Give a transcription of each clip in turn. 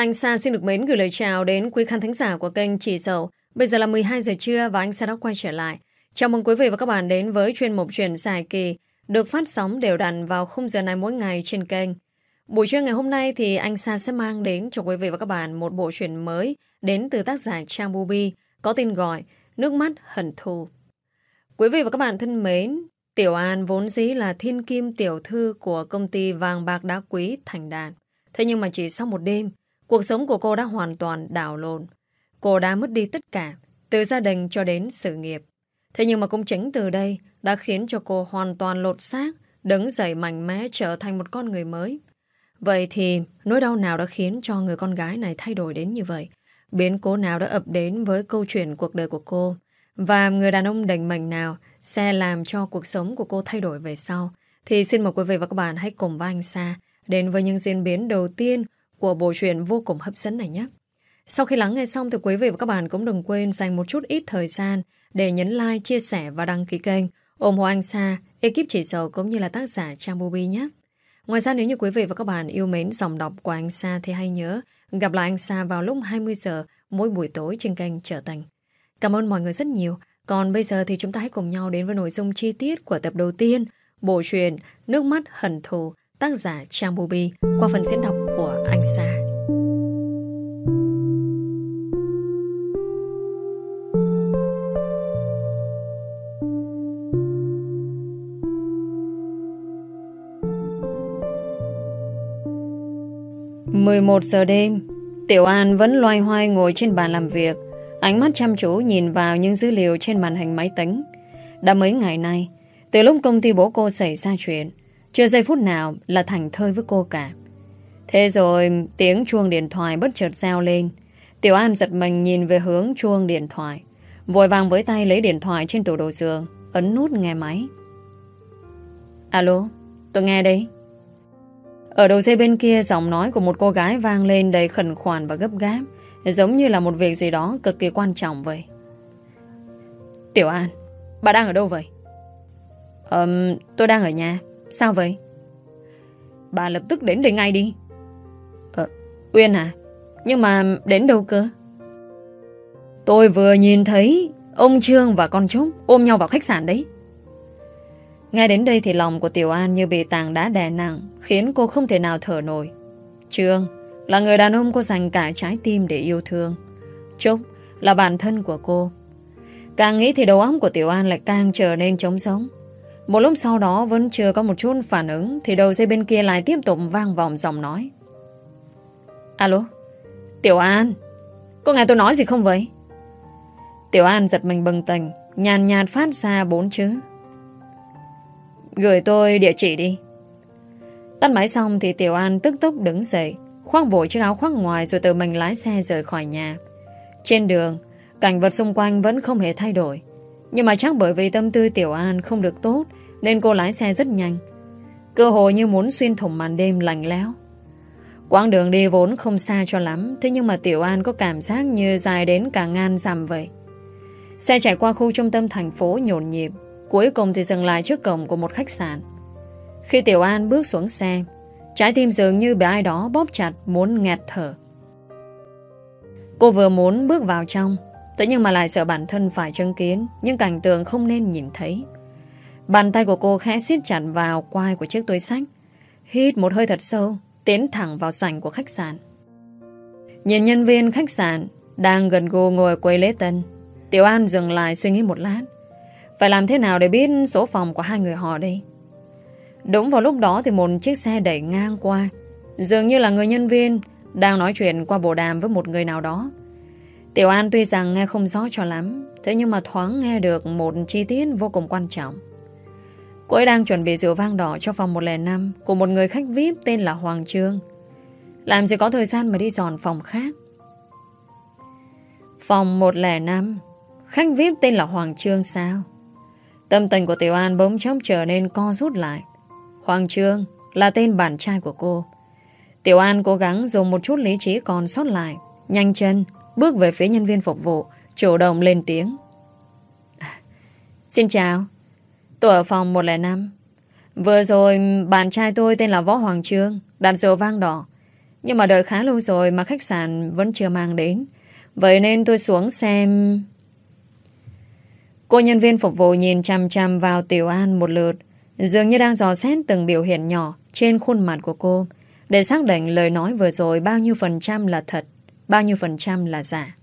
Anh Sa xin được mến gửi lời chào đến quý khán thính giả của kênh Chỉ Dậu. Bây giờ là 12 giờ trưa và anh Sa đã quay trở lại. Chào mừng quý vị và các bạn đến với chuyên mục truyền dài kỳ được phát sóng đều đặn vào khung giờ này mỗi ngày trên kênh. Buổi trưa ngày hôm nay thì anh Sa sẽ mang đến cho quý vị và các bạn một bộ truyện mới đến từ tác giả Trang Bubi có tên gọi Nước mắt hận thù. Quý vị và các bạn thân mến, Tiểu An vốn dĩ là thiên kim tiểu thư của công ty vàng bạc đá quý Thành Đàn. Thế nhưng mà chỉ sau một đêm, cuộc sống của cô đã hoàn toàn đảo lộn. Cô đã mất đi tất cả, từ gia đình cho đến sự nghiệp. Thế nhưng mà cũng chính từ đây đã khiến cho cô hoàn toàn lột xác, đứng dậy mạnh mẽ trở thành một con người mới. Vậy thì nỗi đau nào đã khiến cho người con gái này thay đổi đến như vậy? Biến cố nào đã ập đến với câu chuyện cuộc đời của cô? Và người đàn ông đành mệnh nào sẽ làm cho cuộc sống của cô thay đổi về sau? Thì xin mời quý vị và các bạn hãy cùng với anh Sa đến với những diễn biến đầu tiên của bộ truyện vô cùng hấp dẫn này nhé. Sau khi lắng nghe xong thì quý vị và các bạn cũng đừng quên dành một chút ít thời gian để nhấn like, chia sẻ và đăng ký kênh ủng hộ anh Sa, ekip chỉ sầu cũng như là tác giả Trang Bubi nhé. Ngoài ra nếu như quý vị và các bạn yêu mến dòng đọc của anh Sa thì hãy nhớ gặp lại anh Sa vào lúc 20 giờ mỗi buổi tối trên kênh Trở Thành. Cảm ơn mọi người rất nhiều. Còn bây giờ thì chúng ta hãy cùng nhau đến với nội dung chi tiết của tập đầu tiên bộ truyện Nước mắt hận thù tác giả Trang Bubi qua phần diễn đọc của anh Sa. Mười một giờ đêm, Tiểu An vẫn loay hoay ngồi trên bàn làm việc, ánh mắt chăm chú nhìn vào những dữ liệu trên màn hình máy tính. Đã mấy ngày nay, từ lúc công ty bố cô xảy ra chuyện, chưa giây phút nào là thành thơi với cô cả. Thế rồi tiếng chuông điện thoại bất chợt reo lên. Tiểu An giật mình nhìn về hướng chuông điện thoại. Vội vàng với tay lấy điện thoại trên tủ đồ giường, ấn nút nghe máy. Alo, tôi nghe đây. Ở đầu dây bên kia giọng nói của một cô gái vang lên đầy khẩn khoản và gấp gáp, giống như là một việc gì đó cực kỳ quan trọng vậy. Tiểu An, bà đang ở đâu vậy? Ờm, tôi đang ở nhà. Sao vậy? Bà lập tức đến đây ngay đi. Ờ, Uyên à? Nhưng mà đến đâu cơ? Tôi vừa nhìn thấy ông Trương và con Trúc ôm nhau vào khách sạn đấy. Ngay đến đây thì lòng của Tiểu An như bị tàng đá đè nặng, khiến cô không thể nào thở nổi. Trương là người đàn ông cô dành cả trái tim để yêu thương. Trúc là bản thân của cô. Càng nghĩ thì đầu óc của Tiểu An lại càng trở nên trống sống. Một lúc sau đó vẫn chưa có một chút phản ứng, Thì đầu dây bên kia lại tiếp tục vang vọng giọng nói. Alo, Tiểu An, Có nghe tôi nói gì không vậy? Tiểu An giật mình bừng tỉnh, Nhàn nhạt phát ra bốn chữ. Gửi tôi địa chỉ đi. Tắt máy xong thì Tiểu An tức tốc đứng dậy, Khoác vội chiếc áo khoác ngoài Rồi tự mình lái xe rời khỏi nhà. Trên đường, Cảnh vật xung quanh vẫn không hề thay đổi. Nhưng mà chắc bởi vì tâm tư Tiểu An không được tốt, nên cô lái xe rất nhanh. Cơ hội như muốn xuyên thủng màn đêm lạnh lẽo. Quãng đường đi vốn không xa cho lắm, Thế nhưng mà Tiểu An có cảm giác như dài đến cả ngàn dặm vậy. Xe chạy qua khu trung tâm thành phố nhộn nhịp, Cuối cùng thì dừng lại trước cổng của một khách sạn. Khi Tiểu An bước xuống xe, Trái tim dường như bị ai đó bóp chặt, Muốn nghẹt thở. Cô vừa muốn bước vào trong Thế nhưng mà lại sợ bản thân phải chứng kiến Những cảnh tượng không nên nhìn thấy Bàn tay của cô khẽ siết chặt vào quai của chiếc túi sách. Hít một hơi thật sâu, tiến thẳng vào sảnh của khách sạn. Nhìn nhân viên khách sạn đang gần gù ngồi quay lễ tân. Tiểu An dừng lại suy nghĩ một lát. Phải làm thế nào để biết số phòng của hai người họ đây? Đúng vào lúc đó thì một chiếc xe đẩy ngang qua. Dường như là người nhân viên đang nói chuyện qua bộ đàm với một người nào đó. Tiểu An tuy rằng nghe không rõ cho lắm, thế nhưng mà thoáng nghe được một chi tiết vô cùng quan trọng. Cô ấy đang chuẩn bị rượu vang đỏ cho phòng 105 của một người khách VIP tên là Hoàng Trương. Làm gì có thời gian mà đi dọn phòng khác. Phòng 105 Khách VIP tên là Hoàng Trương sao? Tâm tình của Tiểu An bỗng chốc trở nên co rút lại. Hoàng Trương là tên bạn trai của cô. Tiểu An cố gắng dùng một chút lý trí còn sót lại. Nhanh chân, bước về phía nhân viên phục vụ, chủ động lên tiếng. Xin chào, Tôi ở phòng 105 Vừa rồi bạn trai tôi tên là Võ Hoàng Trương Đặt rượu vang đỏ Nhưng mà đợi khá lâu rồi mà khách sạn vẫn chưa mang đến. Vậy nên tôi xuống xem... Cô nhân viên phục vụ nhìn chăm chăm vào Tiểu An một lượt. Dường như đang dò xét từng biểu hiện nhỏ trên khuôn mặt của cô. Để xác định lời nói vừa rồi bao nhiêu phần trăm là thật, bao nhiêu phần trăm là giả.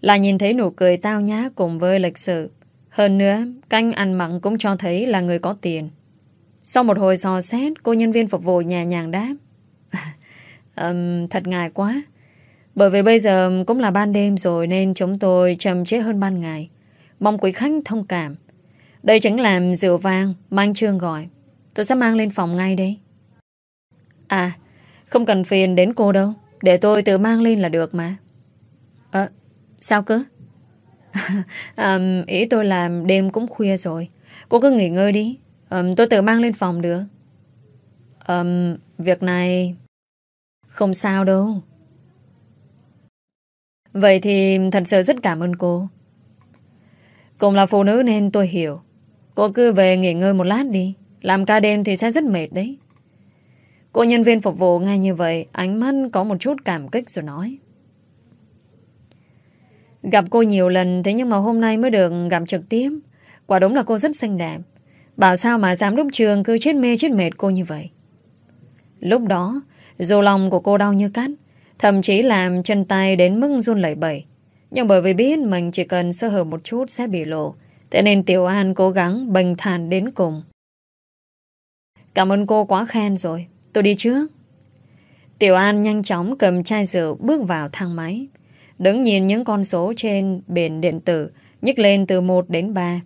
Là nhìn thấy nụ cười tao nhã cùng với lịch sự. Hơn nữa, canh ăn mặn cũng cho thấy là người có tiền. Sau một hồi dò xét, cô nhân viên phục vụ nhẹ nhàng đáp. um, thật ngại quá. Bởi vì bây giờ cũng là ban đêm rồi nên chúng tôi chậm chế hơn ban ngày. Mong quý khách thông cảm. Đây chính là rượu vang mà anh Trương gọi. Tôi sẽ mang lên phòng ngay đây. À, không cần phiền đến cô đâu. Để tôi tự mang lên là được mà. Ờ, sao cơ? à, ý tôi là đêm cũng khuya rồi. Cô cứ nghỉ ngơi đi. À, tôi tự mang lên phòng được. À, việc này... Không sao đâu. Vậy thì thật sự rất cảm ơn cô. Cùng là phụ nữ nên tôi hiểu. Cô cứ về nghỉ ngơi một lát đi. Làm ca đêm thì sẽ rất mệt đấy. Cô nhân viên phục vụ nghe như vậy, ánh mắt có một chút cảm kích rồi nói. Gặp cô nhiều lần thế nhưng mà hôm nay mới được gặp trực tiếp. Quả đúng là cô rất xinh đẹp. Bảo sao mà giám đốc trường cứ chết mê chết mệt cô như vậy. Lúc đó, dù lòng của cô đau như cắt, thậm chí làm chân tay đến mức run lẩy bẩy. Nhưng bởi vì biết mình chỉ cần sơ hở một chút sẽ bị lộ, thế nên Tiểu An cố gắng bình thản đến cùng. Cảm ơn cô quá khen rồi, tôi đi trước. Tiểu An nhanh chóng cầm chai rượu bước vào thang máy. Đứng nhìn những con số trên biển điện tử nhích lên từ 1 đến 3.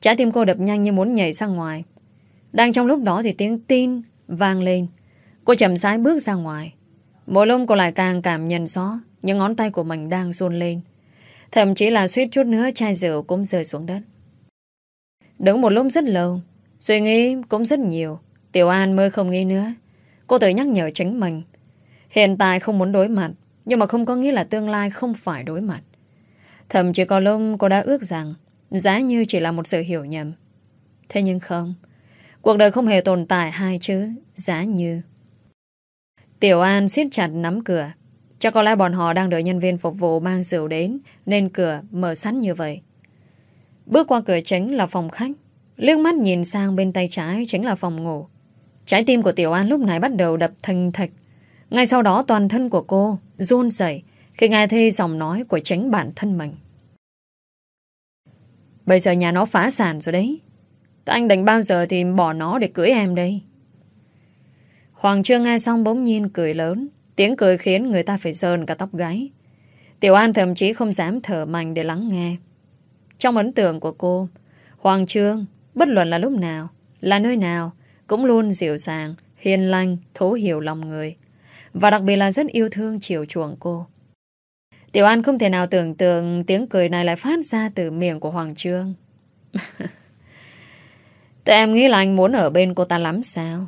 Trái tim cô đập nhanh như muốn nhảy ra ngoài. Đang trong lúc đó thì tiếng tin vang lên. Cô chậm rãi bước ra ngoài. Mỗi lúc cô lại càng cảm nhận rõ những ngón tay của mình đang run lên. Thậm chí là suýt chút nữa chai rượu cũng rơi xuống đất. Đứng một lúc rất lâu, suy nghĩ cũng rất nhiều. Tiểu An mới không nghĩ nữa. Cô tự nhắc nhở chính mình. Hiện tại không muốn đối mặt, nhưng mà không có nghĩa là tương lai không phải đối mặt. Thậm chí có lúc cô đã ước rằng giá như chỉ là một sự hiểu nhầm. Thế nhưng không. Cuộc đời không hề tồn tại hai chữ giá như. Tiểu An siết chặt nắm cửa. Cho có lẽ bọn họ đang đợi nhân viên phục vụ mang rượu đến nên cửa mở sẵn như vậy. Bước qua cửa chính là phòng khách. Liếc mắt nhìn sang bên tay trái chính là phòng ngủ. Trái tim của Tiểu An lúc này bắt đầu đập thành thạch. Ngay sau đó toàn thân của cô run rẩy khi nghe thấy giọng nói của chính bản thân mình. Bây giờ nhà nó phá sản rồi đấy. Anh định bao giờ thì bỏ nó để cưới em đây? Hoàng Trương nghe xong bỗng nhiên cười lớn. Tiếng cười khiến người ta phải sờn cả tóc gáy. Tiểu An thậm chí không dám thở mạnh để lắng nghe. Trong ấn tượng của cô, Hoàng Trương, bất luận là lúc nào, là nơi nào, cũng luôn dịu dàng, hiền lành, thấu hiểu lòng người. Và đặc biệt là rất yêu thương chiều chuộng cô. Tiểu An không thể nào tưởng tượng tiếng cười này lại phát ra từ miệng của Hoàng Trương. Tại em nghĩ là anh muốn ở bên cô ta lắm sao?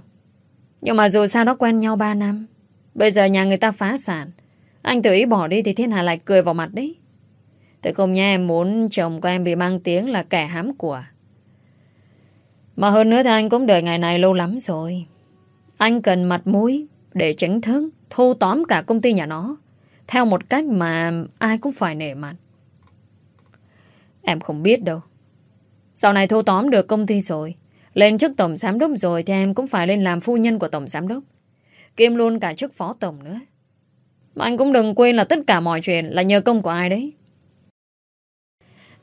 Nhưng mà dù sao đó quen nhau 3 năm. Bây giờ nhà người ta phá sản. Anh tự ý bỏ đi thì thiên hạ lại cười vào mặt đấy. Tại không nha em muốn chồng của em bị mang tiếng là kẻ hám của. Mà hơn nữa thì anh cũng đợi ngày này lâu lắm rồi. Anh cần mặt mũi để tránh thức thu tóm cả công ty nhà nó. Theo một cách mà ai cũng phải nể mặt. Em không biết đâu. Sau này thu tóm được công ty rồi. Lên chức tổng giám đốc rồi thì em cũng phải lên làm phu nhân của tổng giám đốc. Kiêm luôn cả chức phó tổng nữa. Mà anh cũng đừng quên là tất cả mọi chuyện là nhờ công của ai đấy.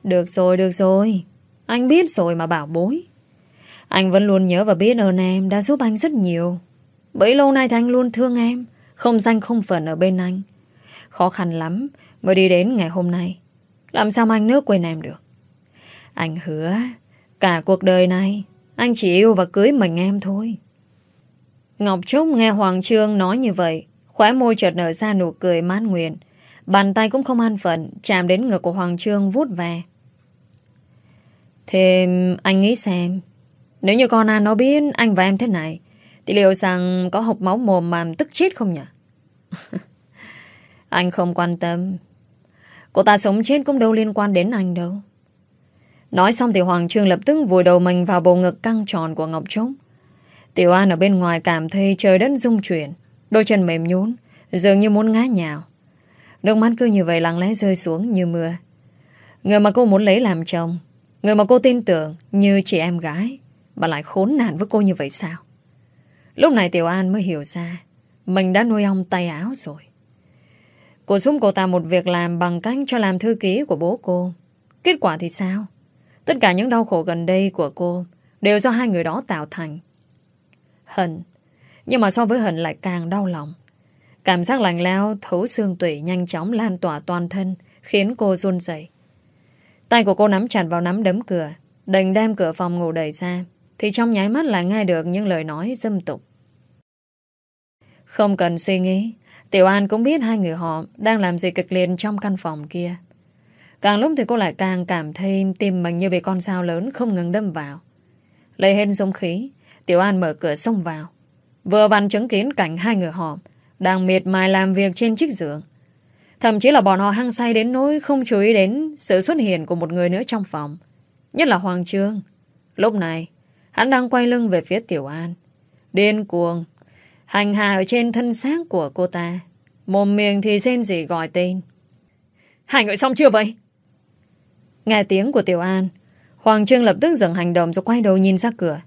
Được rồi, được rồi. Anh biết rồi mà bảo bối. Anh vẫn luôn nhớ và biết ơn em đã giúp anh rất nhiều. Bấy lâu nay thì anh luôn thương em, không danh không phận ở bên anh. Khó khăn lắm mới đi đến ngày hôm nay. Làm sao mà anh nước quên em được? Anh hứa, cả cuộc đời này, anh chỉ yêu và cưới mình em thôi. Ngọc Trúc nghe Hoàng Trương nói như vậy, khóe môi chợt nở ra nụ cười mát nguyện. Bàn tay cũng không an phận, chạm đến ngực của Hoàng Trương vút về. Thêm anh nghĩ xem, nếu như con An nó biết anh và em thế này, thì liệu rằng có hộp máu mồm mà tức chết không nhỉ? anh không quan tâm. Cô ta sống chết cũng đâu liên quan đến anh đâu. Nói xong thì Hoàng Trương lập tức vùi đầu mình vào bầu ngực căng tròn của Ngọc Trúc. Tiểu An ở bên ngoài cảm thấy trời đất rung chuyển. Đôi chân mềm nhún Dường như muốn ngã nhào Nước mắt cứ như vậy lặng lẽ rơi xuống như mưa Người mà cô muốn lấy làm chồng Người mà cô tin tưởng như chị em gái bà lại khốn nạn với cô như vậy sao? Lúc này Tiểu An mới hiểu ra, Mình đã nuôi ông tay áo rồi. Cô giúp cô ta một việc làm bằng cách cho làm thư ký của bố cô. Kết quả thì sao? Tất cả những đau khổ gần đây của cô Đều do hai người đó tạo thành. Hận, Nhưng mà so với hận lại càng đau lòng. Cảm giác lạnh leo thấu xương tủy Nhanh chóng lan tỏa toàn thân, Khiến cô run rẩy. Tay của cô nắm chặt vào nắm đấm cửa đành đem cửa phòng ngủ đẩy ra. Thì trong nháy mắt lại nghe được những lời nói dâm tục. Không cần suy nghĩ, Tiểu An cũng biết hai người họ Đang làm gì cực liệt trong căn phòng kia. Càng lúc thì cô lại càng cảm thấy Tim mình như bị con sao lớn không ngừng đâm vào. Lấy hết dung khí, Tiểu An mở cửa xông vào. Vừa vặn chứng kiến cảnh hai người họ Đang miệt mài làm việc trên chiếc giường. Thậm chí là bọn họ hăng say đến nỗi Không chú ý đến sự xuất hiện của một người nữa trong phòng, Nhất là Hoàng Trương. Lúc này Hắn đang quay lưng về phía Tiểu An. Điên cuồng. Hành hạ ở trên thân xác của cô ta. Mồm miệng thì rên gì gọi tên. Hai người xong chưa vậy? Nghe tiếng của Tiểu An, Hoàng Trương lập tức dừng hành động Rồi quay đầu nhìn ra cửa.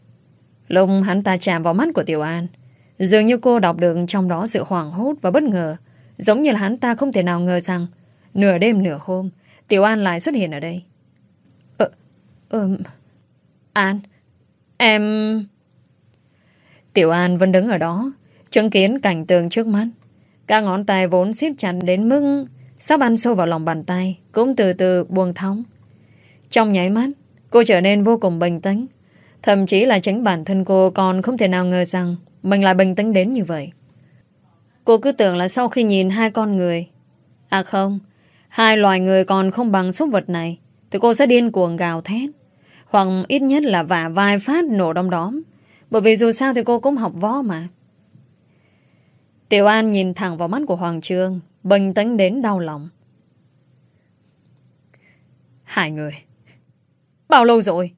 Lúc hắn ta chạm vào mắt của Tiểu An, Dường như cô đọc được trong đó sự hoảng hốt và bất ngờ, Giống như là hắn ta không thể nào ngờ rằng, Nửa đêm nửa hôm, Tiểu An lại xuất hiện ở đây. Ờ... Ờ... An... Em... Tiểu An vẫn đứng ở đó, Chứng kiến cảnh tường trước mắt. Các ngón tay vốn siết chặt đến mức Sắp ăn sâu vào lòng bàn tay, Cũng từ từ buông thóng Trong nháy mắt, Cô trở nên vô cùng bình tĩnh. Thậm chí là chính bản thân cô còn không thể nào ngờ rằng Mình lại bình tĩnh đến như vậy. Cô cứ tưởng là sau khi nhìn hai con người À không, Hai loài người còn không bằng súc vật này, Thì cô sẽ điên cuồng gào thét bằng ít nhất là vả vai phát nổ đom đóm. Bởi vì dù sao thì cô cũng học võ mà. Tiểu An nhìn thẳng vào mắt của Hoàng Trương Bình tĩnh đến đau lòng. Hai người, Bao lâu rồi?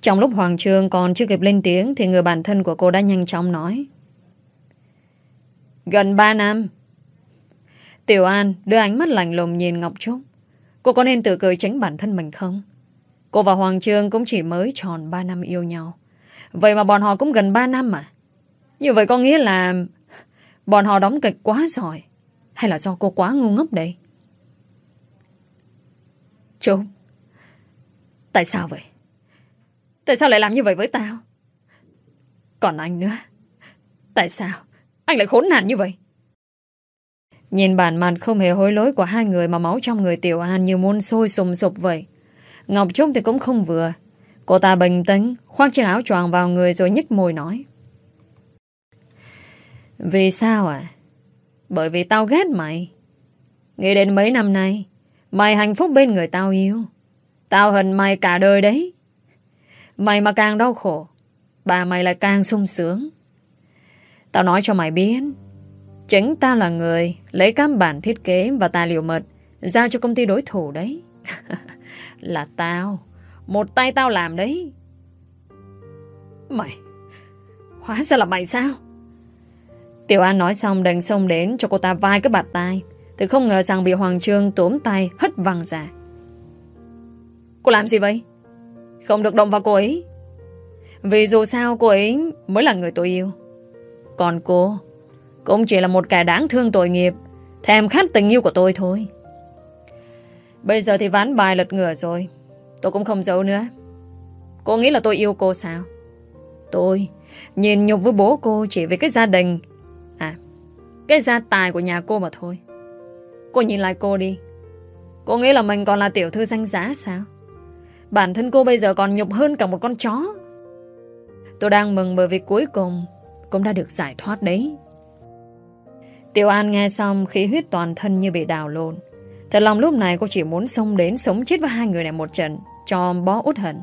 Trong lúc Hoàng Trương còn chưa kịp lên tiếng Thì người bản thân của cô đã nhanh chóng nói. Gần 3 năm. Tiểu An đưa ánh mắt lạnh lùng nhìn Ngọc Trúc. Cô có nên tự cười tránh bản thân mình không? Cô và Hoàng Trương cũng chỉ mới tròn 3 năm yêu nhau. Vậy mà bọn họ cũng gần 3 năm mà. Như vậy có nghĩa là Bọn họ đóng kịch quá giỏi, Hay là do cô quá ngu ngốc đây? Trúc Tại sao vậy? Tại sao lại làm như vậy với tao? Còn anh nữa. Tại sao Anh lại khốn nạn như vậy? Nhìn bản mặt không hề hối lỗi của hai người Mà máu trong người Tiểu An như muốn sôi sùng sục vậy Ngọc Trúc thì cũng không vừa. Cô ta bình tĩnh, Khoác chiếc áo choàng vào người rồi nhích môi nói. Vì sao à Bởi vì tao ghét mày. Nghĩ đến mấy năm nay, Mày hạnh phúc bên người tao yêu. Tao hận mày cả đời đấy. Mày mà càng đau khổ, Bà mày lại càng sung sướng. Tao nói cho mày biết, Chính ta là người Lấy cam bản thiết kế và tài liệu mật Giao cho công ty đối thủ đấy. Là tao. Một tay tao làm đấy. Mày Hóa ra là mày sao? Tiểu An nói xong đành xông đến Cho cô ta vai cái bạt tay Thì không ngờ rằng bị Hoàng Trương túm tay hất văng ra. Cô làm gì vậy? Không được động vào cô ấy. Vì dù sao cô ấy mới là người tôi yêu. Còn cô Cũng chỉ là một kẻ đáng thương tội nghiệp Thèm khát tình yêu của tôi thôi Bây giờ thì ván bài lật ngửa rồi. Tôi cũng không giấu nữa. Cô nghĩ là tôi yêu cô sao? Tôi Nhìn nhục với bố cô chỉ vì cái gia đình. À Cái gia tài của nhà cô mà thôi. Cô nhìn lại cô đi. Cô nghĩ là mình còn là tiểu thư danh giá sao? Bản thân cô bây giờ còn nhục hơn cả một con chó. Tôi đang mừng bởi vì cuối cùng Cũng đã được giải thoát đấy. Tiểu An nghe xong, khí huyết toàn thân như bị đào lộn. Thật lòng lúc này cô chỉ muốn xông đến sống chết với hai người này một trận, Cho bó út hận.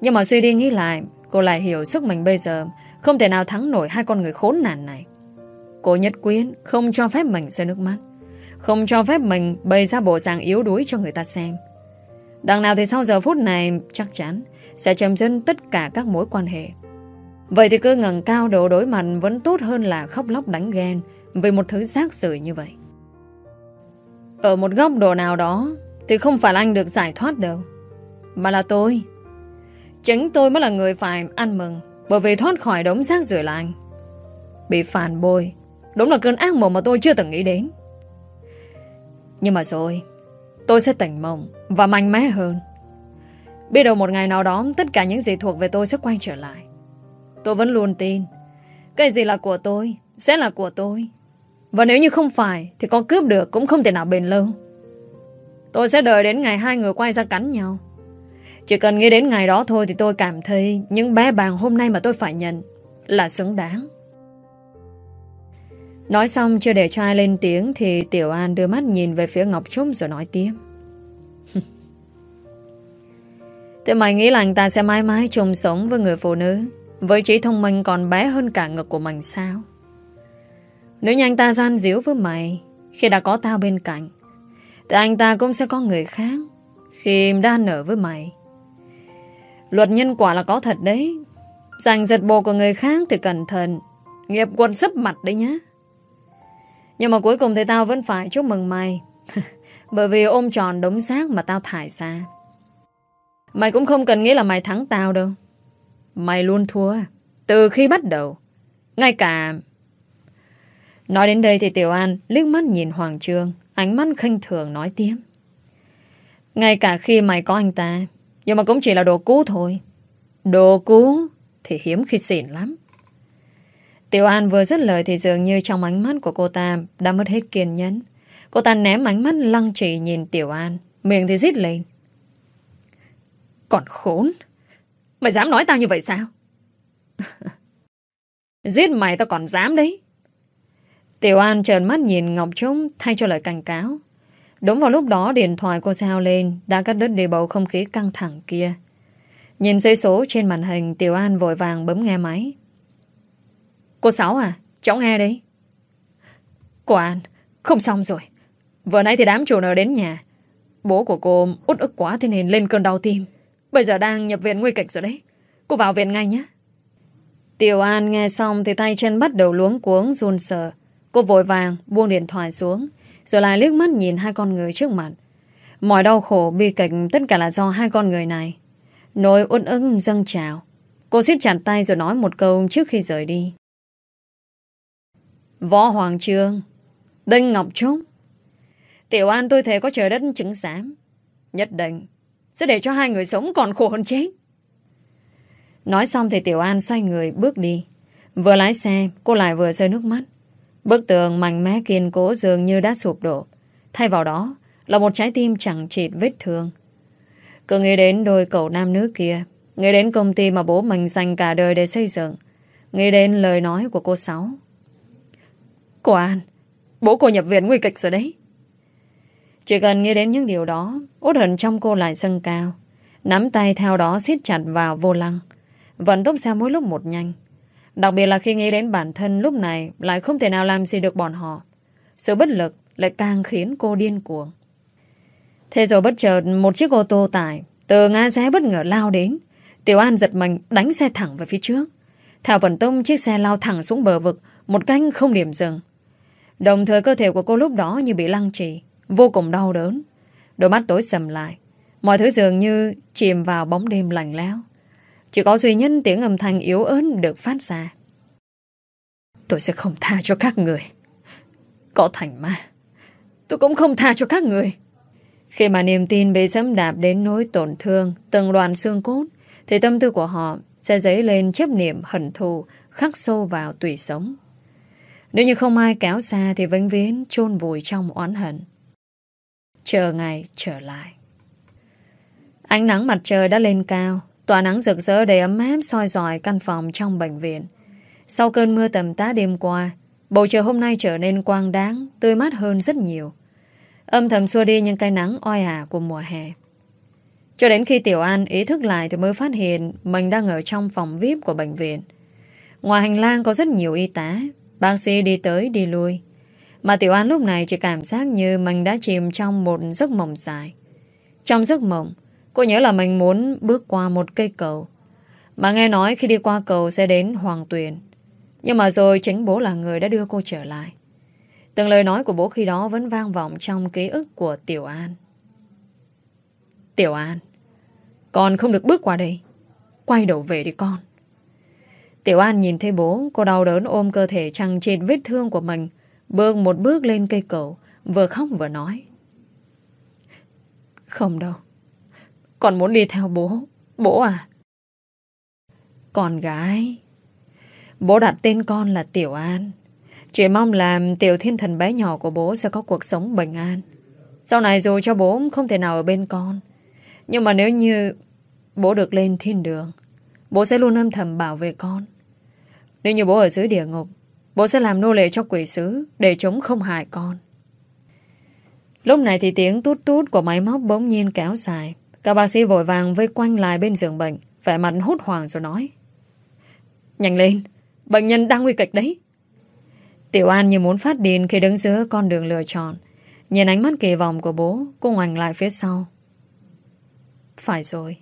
Nhưng mà suy đi nghĩ lại, Cô lại hiểu sức mình bây giờ Không thể nào thắng nổi hai con người khốn nạn này. Cô nhất quyết không cho phép mình rơi nước mắt, Không cho phép mình bày ra bộ dạng yếu đuối cho người ta xem. Đằng nào thì sau giờ phút này chắc chắn sẽ chấm dứt tất cả các mối quan hệ. Vậy thì cứ ngẩng cao độ đối mặt Vẫn tốt hơn là khóc lóc đánh ghen Vì một thứ xác rưởi như vậy. Ở một góc độ nào đó Thì không phải là anh được giải thoát đâu, Mà là tôi. Chính tôi mới là người phải ăn mừng, Bởi vì thoát khỏi đống rác rửa là anh. Bị phản bội, Đúng là cơn ác mộng mà tôi chưa từng nghĩ đến. Nhưng mà rồi, Tôi sẽ tỉnh mộng Và mạnh mẽ hơn. Biết đâu một ngày nào đó, Tất cả những gì thuộc về tôi sẽ quay trở lại. Tôi vẫn luôn tin, Cái gì là của tôi Sẽ là của tôi. Và nếu như không phải, Thì có cướp được cũng không thể nào bền lâu. Tôi sẽ đợi đến ngày hai người quay ra cắn nhau. Chỉ cần nghĩ đến ngày đó thôi Thì tôi cảm thấy Những bé bàng hôm nay mà tôi phải nhận Là xứng đáng. Nói xong, chưa để cho ai lên tiếng Thì Tiểu An đưa mắt nhìn về phía Ngọc Trúc rồi nói tiếp. Thế mày nghĩ là anh ta sẽ mãi mãi chung sống với người phụ nữ, Với trí thông minh còn bé hơn cả ngực của mình sao? Nếu như anh ta gian díu với mày, Khi đã có tao bên cạnh, Thì anh ta cũng sẽ có người khác Khi đã nở với mày. Luật nhân quả là có thật đấy. Giành giật bộ của người khác thì cẩn thận, Nghiệp quân sấp mặt đấy nhá. Nhưng mà cuối cùng thì tao vẫn phải chúc mừng mày, Bởi vì ôm tròn đống xác mà tao thải ra. Mày cũng không cần nghĩ là mày thắng tao đâu. Mày luôn thua, Từ khi bắt đầu, Ngay cả Nói đến đây thì Tiểu An liếc mắt nhìn Hoàng Trương, Ánh mắt khinh thường nói tiếp. Ngay cả khi mày có anh ta, Nhưng mà cũng chỉ là đồ cũ thôi. Đồ cũ Thì hiếm khi xỉn lắm. Tiểu An vừa dứt lời Thì dường như trong ánh mắt của cô ta Đã mất hết kiên nhẫn. Cô ta ném ánh mắt lăng trì nhìn Tiểu An, Miệng thì rít lên. Còn khốn, Mày dám nói tao như vậy sao? Giết mày tao còn dám đấy. Tiểu An trợn mắt nhìn Ngọc Trúc, Thay cho lời cảnh cáo. Đúng vào lúc đó, điện thoại cô sao lên Đã cắt đứt đi bầu không khí căng thẳng kia. Nhìn dây số trên màn hình, Tiểu An vội vàng bấm nghe máy. Cô Sáu à Cháu nghe đấy. Cô An, Không xong rồi. Vừa nãy thì đám chủ nợ đến nhà. Bố của cô út ức quá thế nên lên cơn đau tim. Bây giờ đang nhập viện nguy kịch rồi đấy. Cô vào viện ngay nhé. Tiểu An nghe xong thì tay chân bắt đầu luống cuống run sợ Cô vội vàng buông điện thoại xuống, Rồi lại liếc mắt nhìn hai con người trước mặt. Mọi đau khổ, bi kịch, Tất cả là do hai con người này. Nỗi uất ức dâng trào. Cô siết chặt tay rồi nói một câu trước khi rời đi. Võ Hoàng Trương, Đinh Ngọc Trúc. Tiểu An, tôi thề có trời đất chứng giám. Nhất định sẽ để cho hai người sống còn khổ hơn chết. Nói xong thì Tiểu An xoay người bước đi. Vừa lái xe, Cô lại vừa rơi nước mắt. Bức tường mạnh mẽ kiên cố dường như đã sụp đổ. Thay vào đó, Là một trái tim chẳng chịt vết thương. Cứ nghĩ đến đôi cậu nam nữ kia, Nghĩ đến công ty mà bố mình dành cả đời để xây dựng, Nghĩ đến lời nói của cô Sáu. Cô An, Bố cô nhập viện nguy kịch rồi đấy. Chỉ cần nghĩ đến những điều đó Út hận trong cô lại sân cao. Nắm tay theo đó siết chặt vào vô lăng. Vận tốc xe mỗi lúc một nhanh. Đặc biệt là khi nghĩ đến bản thân lúc này, Lại không thể nào làm gì được bọn họ. Sự bất lực lại càng khiến cô điên cuồng. Thế rồi bất chợt Một chiếc ô tô tải Từ ngã rẽ bất ngờ lao đến. Tiểu An giật mình đánh xe thẳng về phía trước. Theo vận tông chiếc xe lao thẳng xuống bờ vực, Một canh không điểm dừng. Đồng thời cơ thể của cô lúc đó như bị lăng trì, Vô cùng đau đớn. Đôi mắt tối sầm lại, Mọi thứ dường như chìm vào bóng đêm lạnh lẽo. Chỉ có duy nhất tiếng âm thanh yếu ớt được phát ra. Tôi sẽ không tha cho các người. Có thành ma. Tôi cũng không tha cho các người. Khi mà niềm tin bị dẫm đạp đến nỗi tổn thương, Từng đoàn xương cốt, Thì tâm tư của họ sẽ dấy lên chấp niệm hận thù, Khắc sâu vào tùy sống. Nếu như không ai kéo xa Thì vĩnh viễn chôn vùi trong oán hận. Chờ ngày trở lại. Ánh nắng mặt trời đã lên cao Tỏa nắng rực rỡ đầy ấm áp soi dọi căn phòng trong bệnh viện. Sau cơn mưa tầm tá đêm qua Bầu trời hôm nay trở nên quang đáng Tươi mát hơn rất nhiều. Âm thầm xua đi những cái nắng oi ả của mùa hè. Cho đến khi Tiểu An ý thức lại Thì mới phát hiện Mình đang ở trong phòng VIP của bệnh viện. Ngoài hành lang có rất nhiều y tá Bác sĩ đi tới đi lui. Mà Tiểu An lúc này chỉ cảm giác như mình đã chìm trong một giấc mộng dài. Trong giấc mộng, cô nhớ là mình muốn bước qua một cây cầu. Mà nghe nói khi đi qua cầu sẽ đến Hoàng Tuyền. Nhưng mà rồi chính bố là người đã đưa cô trở lại. Từng lời nói của bố khi đó vẫn vang vọng trong ký ức của Tiểu An. Tiểu An, con không được bước qua đây. Quay đầu về đi con. Tiểu An nhìn thấy bố, cô đau đớn ôm cơ thể trăng trên vết thương của mình, bước một bước lên cây cầu, vừa khóc vừa nói. Không đâu. Con muốn đi theo bố. Bố à? Con gái. Bố đặt tên con là Tiểu An. Chỉ mong là Tiểu Thiên Thần bé nhỏ của bố sẽ có cuộc sống bình an. Sau này dù cho bố không thể nào ở bên con. Nhưng mà nếu như bố được lên thiên đường, bố sẽ luôn âm thầm bảo vệ con. Nếu như bố ở dưới địa ngục, bố sẽ làm nô lệ cho quỷ sứ để chúng không hại con. Lúc này thì tiếng tút tút của máy móc bỗng nhiên kéo dài. Các bác sĩ vội vàng vây quanh lại bên giường bệnh, vẻ mặt hốt hoảng rồi nói. Nhanh lên, bệnh nhân đang nguy kịch đấy. Tiểu An như muốn phát điên khi đứng giữa con đường lựa chọn. Nhìn ánh mắt kỳ vọng của bố, cô ngoảnh lại phía sau. Phải rồi.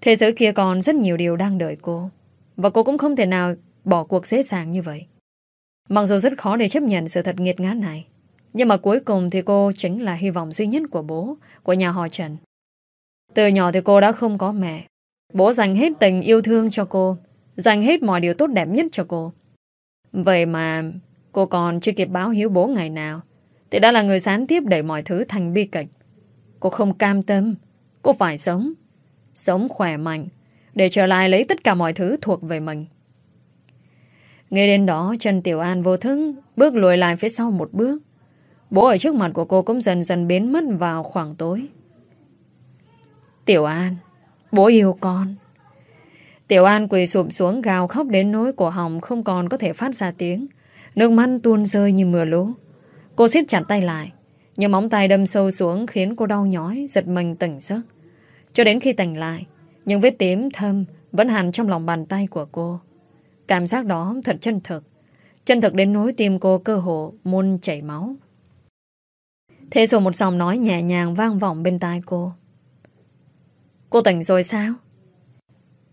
Thế giới kia còn rất nhiều điều đang đợi cô. Và cô cũng không thể nào bỏ cuộc dễ dàng như vậy. Mặc dù rất khó để chấp nhận sự thật nghiệt ngã này. Nhưng mà cuối cùng thì cô chính là hy vọng duy nhất của bố, của nhà họ Trần. Từ nhỏ thì cô đã không có mẹ. Bố dành hết tình yêu thương cho cô, dành hết mọi điều tốt đẹp nhất cho cô. Vậy mà cô còn chưa kịp báo hiếu bố ngày nào, thì đã là người gián tiếp đẩy mọi thứ thành bi kịch. Cô không cam tâm, cô phải sống. Sống khỏe mạnh, để trở lại lấy tất cả mọi thứ thuộc về mình. Nghe đến đó, Trần Tiểu An vô thức bước lùi lại phía sau một bước. Bố ở trước mặt của cô cũng dần dần biến mất vào khoảng tối. Tiểu An, bố yêu con. Tiểu An quỳ sụp xuống gào khóc đến nỗi cổ họng không còn có thể phát ra tiếng. Nước mắt tuôn rơi như mưa lũ. Cô siết chặt tay lại, nhưng móng tay đâm sâu xuống khiến cô đau nhói, giật mình tỉnh giấc. Cho đến khi tỉnh lại, những vết tím thâm vẫn hẳn trong lòng bàn tay của cô. Cảm giác đó thật chân thực. Chân thực đến nỗi tim cô cơ hồ muốn chảy máu. Thế rồi một giọng nói nhẹ nhàng vang vọng bên tai cô. Cô tỉnh rồi sao?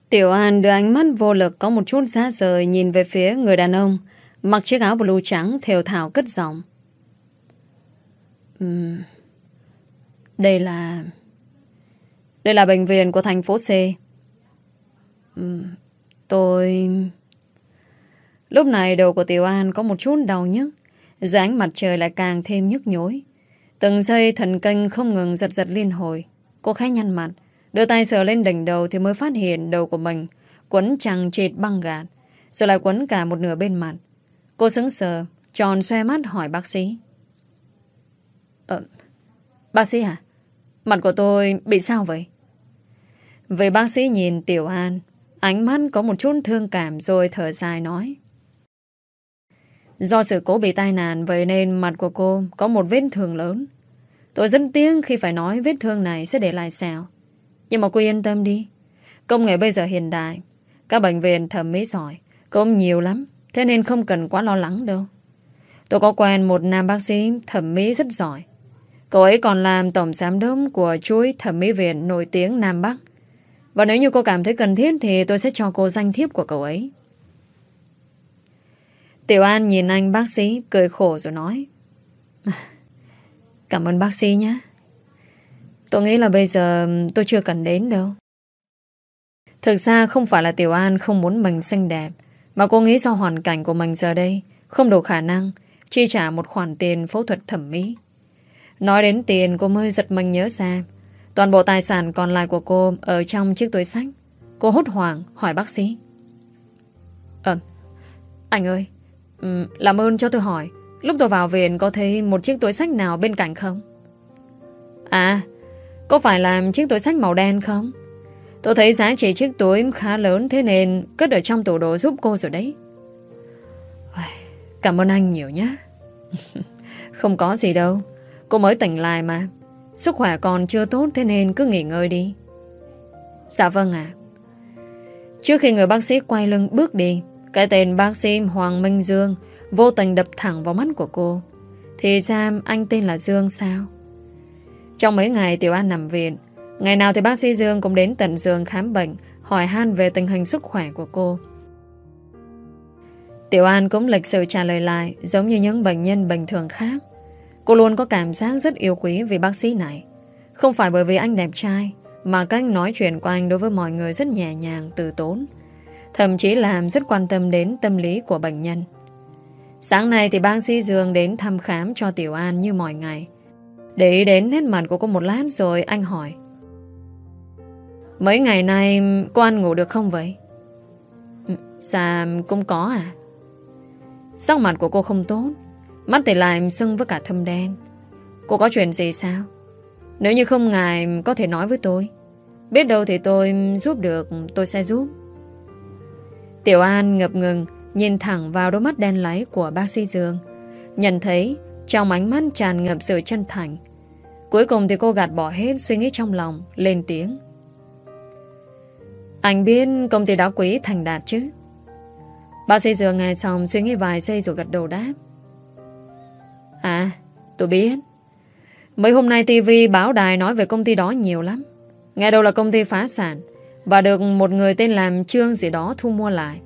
Tiểu An đưa ánh mắt vô lực có một chút xa rời nhìn về phía người đàn ông mặc chiếc áo blue trắng thều thảo cất giọng. Uhm, đây là... Đây là bệnh viện của thành phố C. Uhm, tôi... Lúc này đầu của Tiểu An có một chút đau nhức Dáng mặt trời lại càng thêm nhức nhối Từng giây thần kinh không ngừng giật giật liên hồi Cô khẽ nhăn mặt Đưa tay sờ lên đỉnh đầu Thì mới phát hiện đầu của mình Quấn chằng chịt băng gạt Rồi lại quấn cả một nửa bên mặt. Cô sững sờ, Tròn xoe mắt hỏi bác sĩ. Ờ Bác sĩ hả? Mặt của tôi bị sao vậy? Về bác sĩ nhìn Tiểu An, Ánh mắt có một chút thương cảm Rồi thở dài nói. Do sự cố bị tai nạn Vậy nên mặt của cô có một vết thương lớn. Tôi rất tiếc khi phải nói Vết thương này sẽ để lại sẹo. Nhưng mà cô yên tâm đi. Công nghệ bây giờ hiện đại. Các bệnh viện thẩm mỹ giỏi. Cũng nhiều lắm. Thế nên không cần quá lo lắng đâu. Tôi có quen một nam bác sĩ thẩm mỹ rất giỏi. Cậu ấy còn làm tổng giám đốc Của chuỗi thẩm mỹ viện nổi tiếng Nam Bắc. Và nếu như cô cảm thấy cần thiết Thì tôi sẽ cho cô danh thiếp của cậu ấy. Tiểu An nhìn anh bác sĩ cười khổ rồi nói, Cảm ơn bác sĩ nhé. Tôi nghĩ là bây giờ tôi chưa cần đến đâu. Thực ra không phải là Tiểu An không muốn mình xinh đẹp, Mà cô nghĩ do hoàn cảnh của mình giờ đây, Không đủ khả năng Chi trả một khoản tiền phẫu thuật thẩm mỹ. Nói đến tiền, cô mới giật mình nhớ ra, Toàn bộ tài sản còn lại của cô Ở trong chiếc túi sách. Cô hốt hoảng, hỏi bác sĩ. Ờ Anh ơi làm ơn cho tôi hỏi, Lúc tôi vào viện có thấy một chiếc túi sách nào bên cạnh không? À có phải làm chiếc túi sách màu đen không? Tôi thấy giá trị chiếc túi khá lớn, Thế nên cất ở trong tủ đồ giúp cô rồi đấy Cảm ơn anh nhiều nhé Không có gì đâu, Cô mới tỉnh lại mà Sức khỏe còn chưa tốt, Thế nên cứ nghỉ ngơi đi Dạ vâng ạ Trước khi người bác sĩ quay lưng bước đi, cái tên bác sĩ Hoàng Minh Dương vô tình đập thẳng vào mắt của cô. Thì ra anh tên là Dương sao? Trong mấy ngày Tiểu An nằm viện, ngày nào thì bác sĩ Dương cũng đến tận giường khám bệnh, hỏi han về tình hình sức khỏe của cô. Tiểu An cũng lịch sự trả lời lại giống như những bệnh nhân bình thường khác. Cô luôn có cảm giác rất yêu quý vì bác sĩ này. Không phải bởi vì anh đẹp trai, mà cách nói chuyện của anh đối với mọi người rất nhẹ nhàng, từ tốn. Thậm chí làm rất quan tâm đến tâm lý của bệnh nhân. Sáng nay thì bác sĩ Dương đến thăm khám cho Tiểu An như mọi ngày. Để ý đến hết mặt của cô một lát rồi anh hỏi. Mấy ngày nay cô ăn ngủ được không vậy? Ừ, dạ cũng có à Sắc mặt của cô không tốt, Mắt thì lại sưng với cả thâm đen. Cô có chuyện gì sao? Nếu như không ngài có thể nói với tôi. Biết đâu thì tôi giúp được, Tôi sẽ giúp. Tiểu An ngập ngừng, Nhìn thẳng vào đôi mắt đen láy của bác sĩ Dương. Nhận thấy trong ánh mắt tràn ngập sự chân thành. Cuối cùng thì cô gạt bỏ hết suy nghĩ trong lòng, Lên tiếng. Anh biết công ty đá quý thành đạt chứ? Bác sĩ dừa nghe xong suy nghĩ vài giây rồi gật đầu đáp. À tôi biết. Mấy hôm nay TV báo đài nói về công ty đó nhiều lắm. Nghe đâu là công ty phá sản Và được một người tên làm Trương gì đó thu mua lại.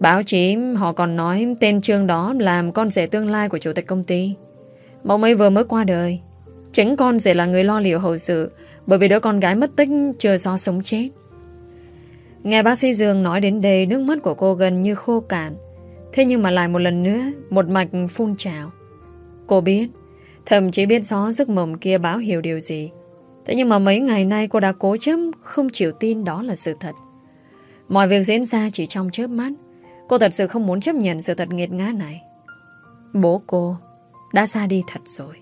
Báo chí, họ còn nói tên Trương đó làm con rể tương lai của chủ tịch công ty. Mong ấy vừa mới qua đời. Chính con rể là người lo liệu hậu sự, Bởi vì đứa con gái mất tích chưa do sống chết. Nghe bác sĩ Dương nói đến đây, Nước mắt của cô gần như khô cạn. Thế nhưng mà lại một lần nữa, Một mạch phun trào. Cô biết, Thậm chí biết rõ giấc mộng kia báo hiểu điều gì. Thế nhưng mà mấy ngày nay cô đã cố chấp Không chịu tin đó là sự thật. Mọi việc diễn ra chỉ trong chớp mắt. Cô thật sự không muốn chấp nhận sự thật nghiệt ngã này. Bố cô Đã ra đi thật rồi.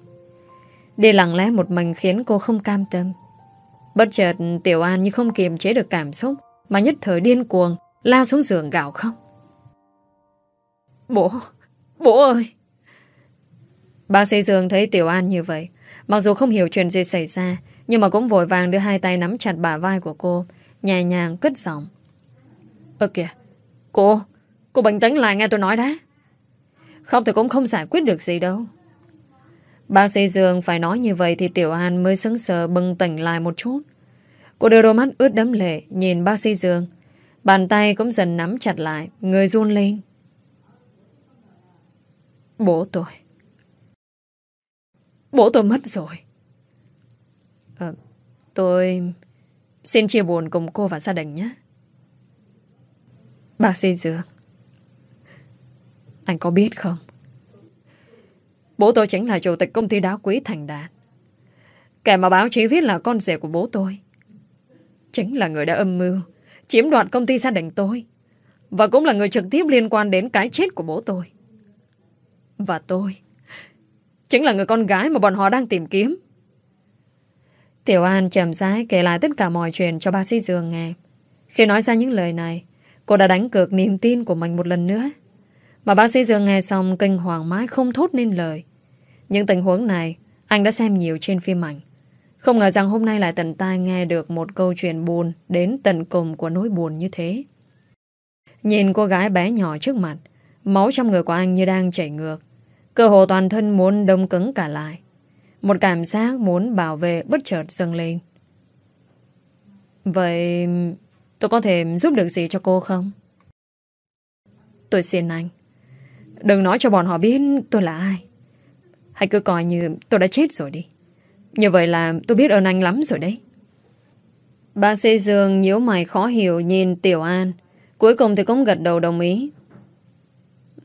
Đi lặng lẽ một mình khiến cô không cam tâm. Bất chợt, Tiểu An như không kiềm chế được cảm xúc, Mà nhất thời điên cuồng, Lao xuống giường gạo không Bố Bố ơi! Bác sĩ Dương thấy Tiểu An như vậy, Mặc dù không hiểu chuyện gì xảy ra, Nhưng mà cũng vội vàng đưa hai tay nắm chặt bả vai của cô, Nhẹ nhàng cất giọng. Ơ kìa, Cô Cô bình tĩnh lại nghe tôi nói đã Không thì cũng không giải quyết được gì đâu Bác sĩ Dương phải nói như vậy Thì Tiểu An mới sững sờ bừng tỉnh lại một chút Cô đưa đôi mắt ướt đẫm lệ Nhìn bác sĩ Dương Bàn tay cũng dần nắm chặt lại Người run lên Bố tôi Bố tôi mất rồi. À, tôi xin chia buồn cùng cô và gia đình nhé. Bác sĩ Dương. Anh có biết không? Bố tôi chính là chủ tịch công ty đá quý Thành Đạt. Kẻ mà báo chí viết là con rể của bố tôi. Chính là người đã âm mưu, chiếm đoạt công ty gia đình tôi. Và cũng là người trực tiếp liên quan đến cái chết của bố tôi. Và tôi Chính là người con gái mà bọn họ đang tìm kiếm Tiểu An chậm rãi kể lại tất cả mọi chuyện cho bác sĩ Dương nghe. Khi nói ra những lời này, cô đã đánh cược niềm tin của mình một lần nữa. Mà bác sĩ Dương nghe xong kinh hoàng mãi không thốt nên lời. Những tình huống này, anh đã xem nhiều trên phim ảnh. Không ngờ rằng hôm nay lại tận tai nghe được một câu chuyện buồn đến tận cùng của nỗi buồn như thế. Nhìn cô gái bé nhỏ trước mặt, máu trong người của anh như đang chảy ngược. Cơ hồ toàn thân muốn đông cứng cả lại. Một cảm giác muốn bảo vệ bất chợt dâng lên. Vậy tôi có thể giúp được gì cho cô không? Tôi xin anh. Đừng nói cho bọn họ biết tôi là ai. Hãy cứ coi như tôi đã chết rồi đi. Như vậy là tôi biết ơn anh lắm rồi đấy. Bác sĩ Dương nhíu mày khó hiểu nhìn Tiểu An. Cuối cùng thì cũng gật đầu đồng ý.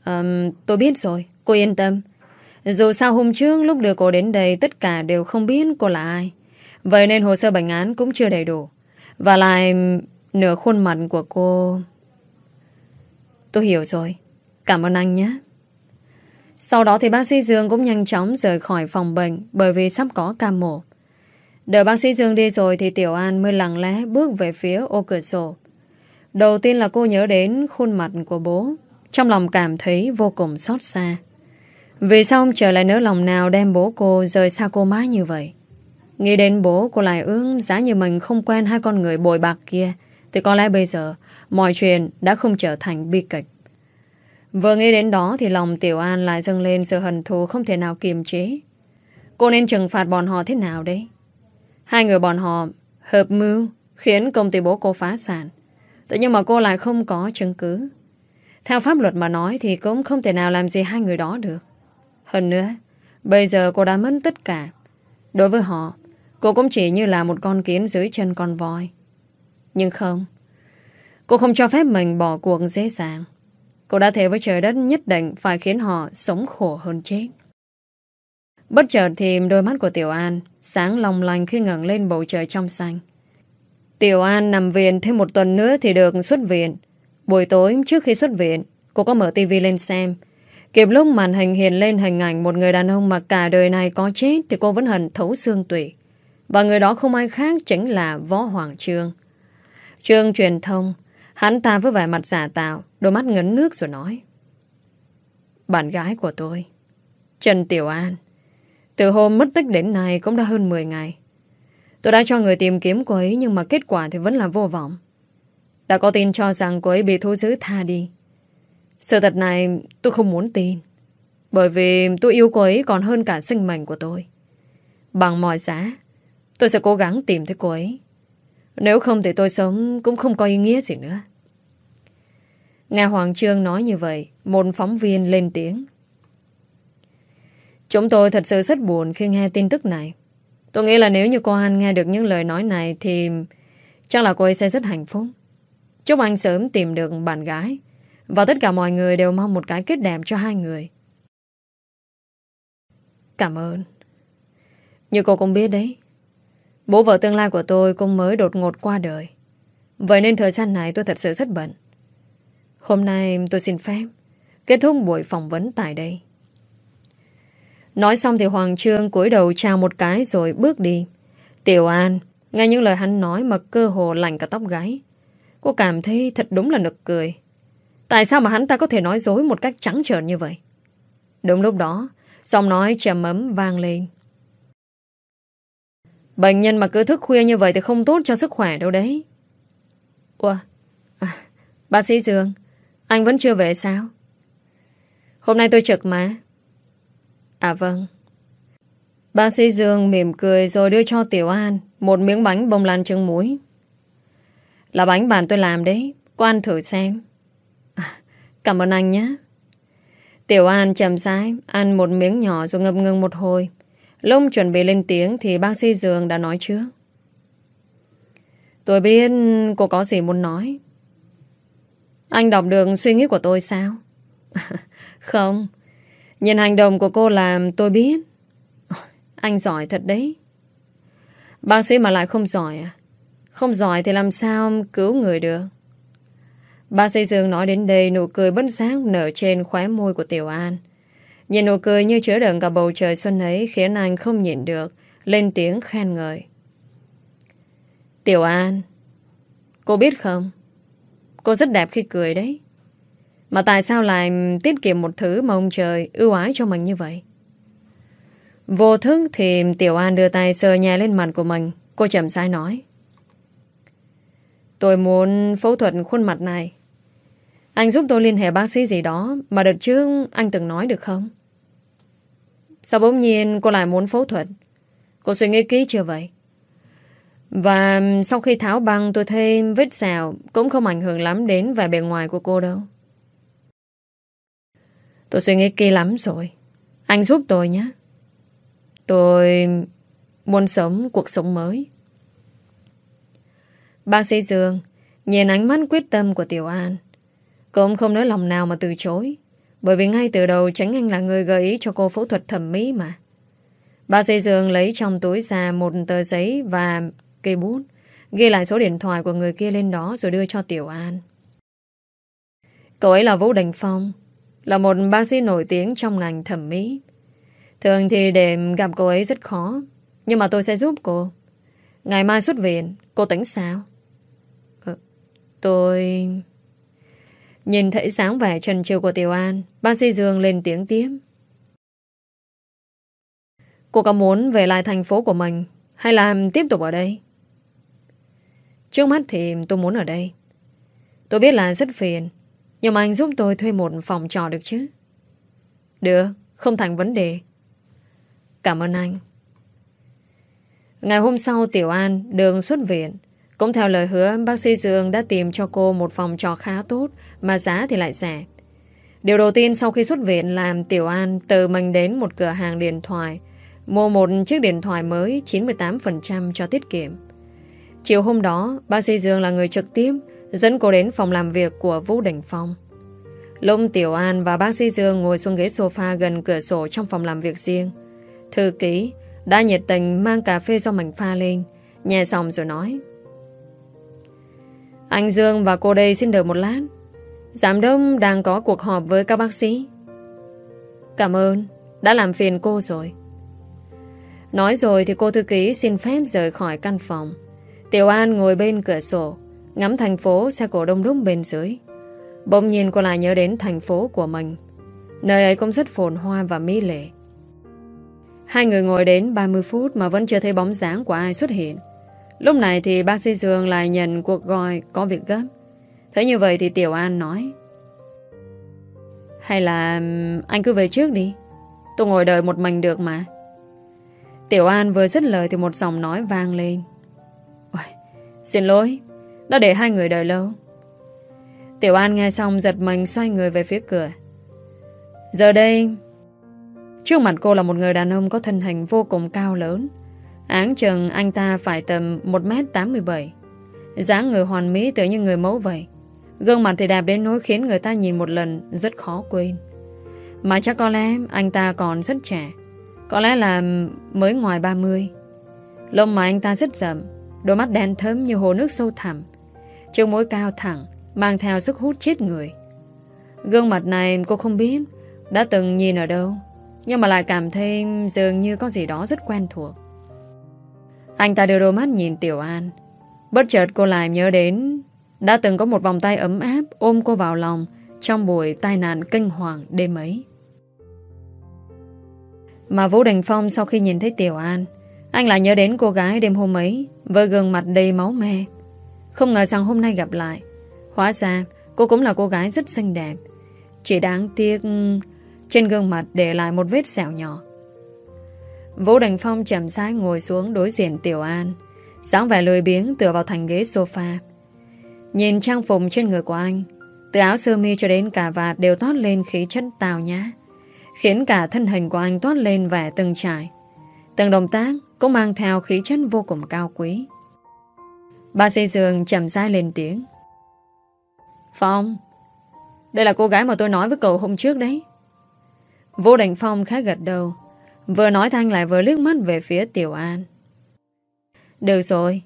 Um, tôi biết rồi. Cô yên tâm Dù sao hôm trước lúc đưa cô đến đây Tất cả đều không biết cô là ai Vậy nên hồ sơ bệnh án cũng chưa đầy đủ Và lại Nửa khuôn mặt của cô Tôi hiểu rồi Cảm ơn anh nhé. Sau đó thì bác sĩ Dương cũng nhanh chóng rời khỏi phòng bệnh Bởi vì sắp có ca mổ. Đợi bác sĩ Dương đi rồi Thì Tiểu An mới lặng lẽ bước về phía ô cửa sổ. Đầu tiên là cô nhớ đến khuôn mặt của bố. Trong lòng cảm thấy vô cùng xót xa. Vì sao ông trở lại nỡ lòng nào đem bố cô rời xa cô mãi như vậy? Nghĩ đến bố, cô lại ước giá như mình không quen hai con người bồi bạc kia. Thì có lẽ bây giờ mọi chuyện đã không trở thành bi kịch. Vừa nghĩ đến đó thì lòng Tiểu An lại dâng lên sự hận thù không thể nào kiềm chế. Cô nên trừng phạt bọn họ thế nào đấy? Hai người bọn họ hợp mưu Khiến công ty bố cô phá sản Thế nhưng mà cô lại không có chứng cứ. Theo pháp luật mà nói Thì cũng không thể nào làm gì hai người đó được. Hơn nữa, Bây giờ cô đã mất tất cả. Đối với họ, Cô cũng chỉ như là một con kiến dưới chân con voi. Nhưng không, Cô không cho phép mình bỏ cuộc dễ dàng. Cô đã thề với trời đất nhất định Phải khiến họ sống khổ hơn chết. Bất chợt thì đôi mắt của Tiểu An Sáng long lanh khi ngẩng lên bầu trời trong xanh. Tiểu An nằm viện thêm một tuần nữa Thì được xuất viện. Buổi tối trước khi xuất viện, Cô có mở tivi lên xem. Kịp lúc màn hình hiện lên hình ảnh Một người đàn ông mà cả đời này có chết Thì cô vẫn hận thấu xương tủy. Và người đó không ai khác chính là Võ Hoàng Trương. Trương truyền thông Hắn ta với vẻ mặt giả tạo, Đôi mắt ngấn nước rồi nói. Bạn gái của tôi, Trần Tiểu An, Từ hôm mất tích đến nay cũng đã hơn 10 ngày. Tôi đã cho người tìm kiếm cô ấy Nhưng mà kết quả thì vẫn là vô vọng. Đã có tin cho rằng cô ấy bị thu giữ tha đi. Sự thật này tôi không muốn tin, Bởi vì tôi yêu cô ấy còn hơn cả sinh mệnh của tôi. Bằng mọi giá, Tôi sẽ cố gắng tìm thấy cô ấy. Nếu không thì tôi sống cũng không có ý nghĩa gì nữa. Nghe Hoàng Trương nói như vậy, Một phóng viên lên tiếng. Chúng tôi thật sự rất buồn khi nghe tin tức này. Tôi nghĩ là nếu như cô Anh nghe được những lời nói này Thì chắc là cô ấy sẽ rất hạnh phúc. Chúc anh sớm tìm được bạn gái, Và tất cả mọi người đều mong một cái kết đẹp cho hai người. Cảm ơn. Như cô cũng biết đấy, Bố vợ tương lai của tôi cũng mới đột ngột qua đời. Vậy nên thời gian này tôi thật sự rất bận. Hôm nay tôi xin phép Kết thúc buổi phỏng vấn tại đây. Nói xong thì Hoàng Trương cúi đầu chào một cái rồi bước đi. Tiểu An Nghe những lời hắn nói mà cơ hồ lạnh cả tóc gáy. Cô cảm thấy thật đúng là nực cười. Tại sao mà hắn ta có thể nói dối một cách trắng trợn như vậy? Đúng lúc đó Giọng nói trầm ấm vang lên. Bệnh nhân mà cứ thức khuya như vậy Thì không tốt cho sức khỏe đâu đấy. Ủa? À, Bác sĩ Dương anh vẫn chưa về sao? Hôm nay tôi trực mà. À vâng. Bác sĩ Dương mỉm cười rồi đưa cho Tiểu An Một miếng bánh bông lan trứng muối. Là bánh bạn tôi làm đấy Cô ăn thử xem. À, Cảm ơn anh nhé. Tiểu An chầm rãi Ăn một miếng nhỏ rồi ngập ngừng một hồi. Lúc chuẩn bị lên tiếng Thì bác sĩ Dương đã nói trước. Tôi biết cô có gì muốn nói. Anh đọc được suy nghĩ của tôi sao? Không. Nhìn hành động của cô làm tôi biết. Anh giỏi thật đấy. Bác sĩ mà lại không giỏi à? Không giỏi thì làm sao cứu người được? Bác sĩ Dương nói đến đây Nụ cười bất giác nở trên khóe môi của Tiểu An. Nhìn nụ cười như chứa đựng cả bầu trời xuân ấy Khiến anh không nhịn được, Lên tiếng khen ngợi. Tiểu An, Cô biết không? Cô rất đẹp khi cười đấy mà tại sao lại tiết kiệm một thứ mà ông trời ưu ái cho mình như vậy? Vô thức thì Tiểu An đưa tay sờ nhẹ lên mặt của mình. Cô chậm sai nói. Tôi muốn phẫu thuật khuôn mặt này. Anh giúp tôi liên hệ bác sĩ gì đó mà đợt trước anh từng nói được không? Sao bỗng nhiên cô lại muốn phẫu thuật? Cô suy nghĩ kỹ chưa vậy? Và sau khi tháo băng tôi thấy vết xào, cũng không ảnh hưởng lắm đến vẻ bề ngoài của cô đâu. Tôi suy nghĩ kỳ lắm rồi. Anh giúp tôi nhé. Tôi muốn sống cuộc sống mới. Bác sĩ Dương nhìn ánh mắt quyết tâm của Tiểu An. Cũng không nói lòng nào mà từ chối. Bởi vì ngay từ đầu tránh anh là người gợi ý cho cô phẫu thuật thẩm mỹ mà. Bác sĩ Dương lấy trong túi ra một tờ giấy và cây bút. Ghi lại số điện thoại của người kia lên đó rồi đưa cho Tiểu An. Cậu ấy là Vũ Đình Phong. Là một bác sĩ nổi tiếng trong ngành thẩm mỹ Thường thì để gặp cô ấy rất khó Nhưng mà tôi sẽ giúp cô Ngày mai xuất viện Cô tính sao ờ, Tôi Nhìn thấy sáng vẻ trần trừ của Tiểu An Bác sĩ Dương lên tiếng tiếp Cô có muốn về lại thành phố của mình Hay là tiếp tục ở đây Trước mắt thì tôi muốn ở đây. Tôi biết là rất phiền nhưng mà anh giúp tôi thuê một phòng trò được chứ? Được Không thành vấn đề. Cảm ơn anh. Ngày hôm sau Tiểu An đường xuất viện. Cũng theo lời hứa, bác sĩ Dương đã tìm cho cô một phòng trọ khá tốt, mà giá thì lại rẻ. Điều đầu tiên sau khi xuất viện làm Tiểu An tự mình đến một cửa hàng điện thoại, mua một chiếc điện thoại mới 98% cho tiết kiệm. Chiều hôm đó, bác sĩ Dương là người trực tiếp dẫn cô đến phòng làm việc của Vũ Đình Phong. Lúc Tiểu An và bác sĩ Dương ngồi xuống ghế sofa gần cửa sổ trong phòng làm việc riêng. Thư ký đã nhiệt tình mang cà phê do mình pha lên, nhẹ xong rồi nói. Anh Dương và cô đây xin đợi một lát. Giám đốc đang có cuộc họp với các bác sĩ. Cảm ơn, đã làm phiền cô rồi. Nói rồi thì cô thư ký xin phép rời khỏi căn phòng. Tiểu An ngồi bên cửa sổ, ngắm thành phố xe cổ đông đúc bên dưới. Bỗng nhiên cô lại nhớ đến thành phố của mình. Nơi ấy cũng rất phồn hoa và mỹ lệ. Hai người ngồi đến 30 phút mà vẫn chưa thấy bóng dáng của ai xuất hiện. Lúc này thì bác sĩ Dương lại nhận cuộc gọi có việc gấp. Thế như vậy thì Tiểu An nói Hay là anh cứ về trước đi Tôi ngồi đợi một mình được mà Tiểu An vừa dứt lời thì một giọng nói vang lên Xin lỗi Đã để hai người đợi lâu Tiểu An nghe xong giật mình xoay người về phía cửa Giờ đây Trước mặt cô là một người đàn ông có thân hình vô cùng cao lớn Áng chừng anh ta phải tầm 1m87 dáng người hoàn mỹ tự như người mẫu vậy Gương mặt thì đẹp đến nỗi khiến người ta nhìn một lần rất khó quên. Mà chắc có lẽ anh ta còn rất trẻ. Có lẽ là mới ngoài 30. Lông mà anh ta rất rậm, đôi mắt đen thấm như hồ nước sâu thẳm. Chiếc mũi cao thẳng, mang theo sức hút chết người. Gương mặt này cô không biết đã từng nhìn ở đâu, nhưng mà lại cảm thấy dường như có gì đó rất quen thuộc. Anh ta đưa đôi mắt nhìn Tiểu An. Bất chợt cô lại nhớ đến đã từng có một vòng tay ấm áp ôm cô vào lòng trong buổi tai nạn kinh hoàng đêm ấy. Mà Vũ Đình Phong sau khi nhìn thấy Tiểu An, anh lại nhớ đến cô gái đêm hôm ấy với gương mặt đầy máu me. Không ngờ rằng hôm nay gặp lại. Hóa ra cô cũng là cô gái rất xinh đẹp. Chỉ đáng tiếc trên gương mặt để lại một vết sẹo nhỏ. Vũ Đình Phong chậm rãi ngồi xuống đối diện Tiểu An, dáng vẻ lười biếng tựa vào thành ghế sofa. Nhìn trang phục trên người của anh Từ áo sơ mi cho đến cả vạt Đều toát lên khí chất tào nhã Khiến cả thân hình của anh toát lên vẻ từng trải Từng động tác Cũng mang theo khí chất vô cùng cao quý. Ba xây giường chậm rãi lên tiếng. Phong, Đây là cô gái mà tôi nói với cậu hôm trước đấy. Vô đành Phong khá gật đầu, Vừa nói thanh lại vừa liếc mắt về phía Tiểu An. Được rồi,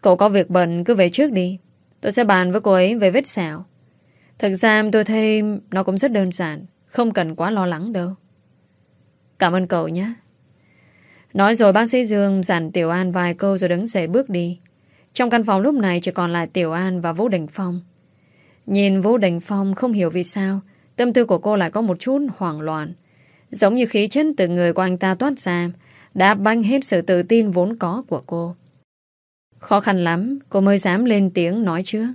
Cậu có việc bận cứ về trước đi, Tôi sẽ bàn với cô ấy về vết sẹo. Thực ra tôi thấy nó cũng rất đơn giản, Không cần quá lo lắng đâu. Cảm ơn cậu nhé. Nói rồi bác sĩ Dương dặn Tiểu An vài câu rồi đứng dậy bước đi. Trong căn phòng lúc này chỉ còn lại Tiểu An và Vũ Đình Phong. Nhìn Vũ Đình Phong không hiểu vì sao, Tâm tư của cô lại có một chút hoảng loạn. Giống như khí chất từ người của anh ta toát ra, Đã banh hết sự tự tin vốn có của cô. Khó khăn lắm, Cô mới dám lên tiếng nói trước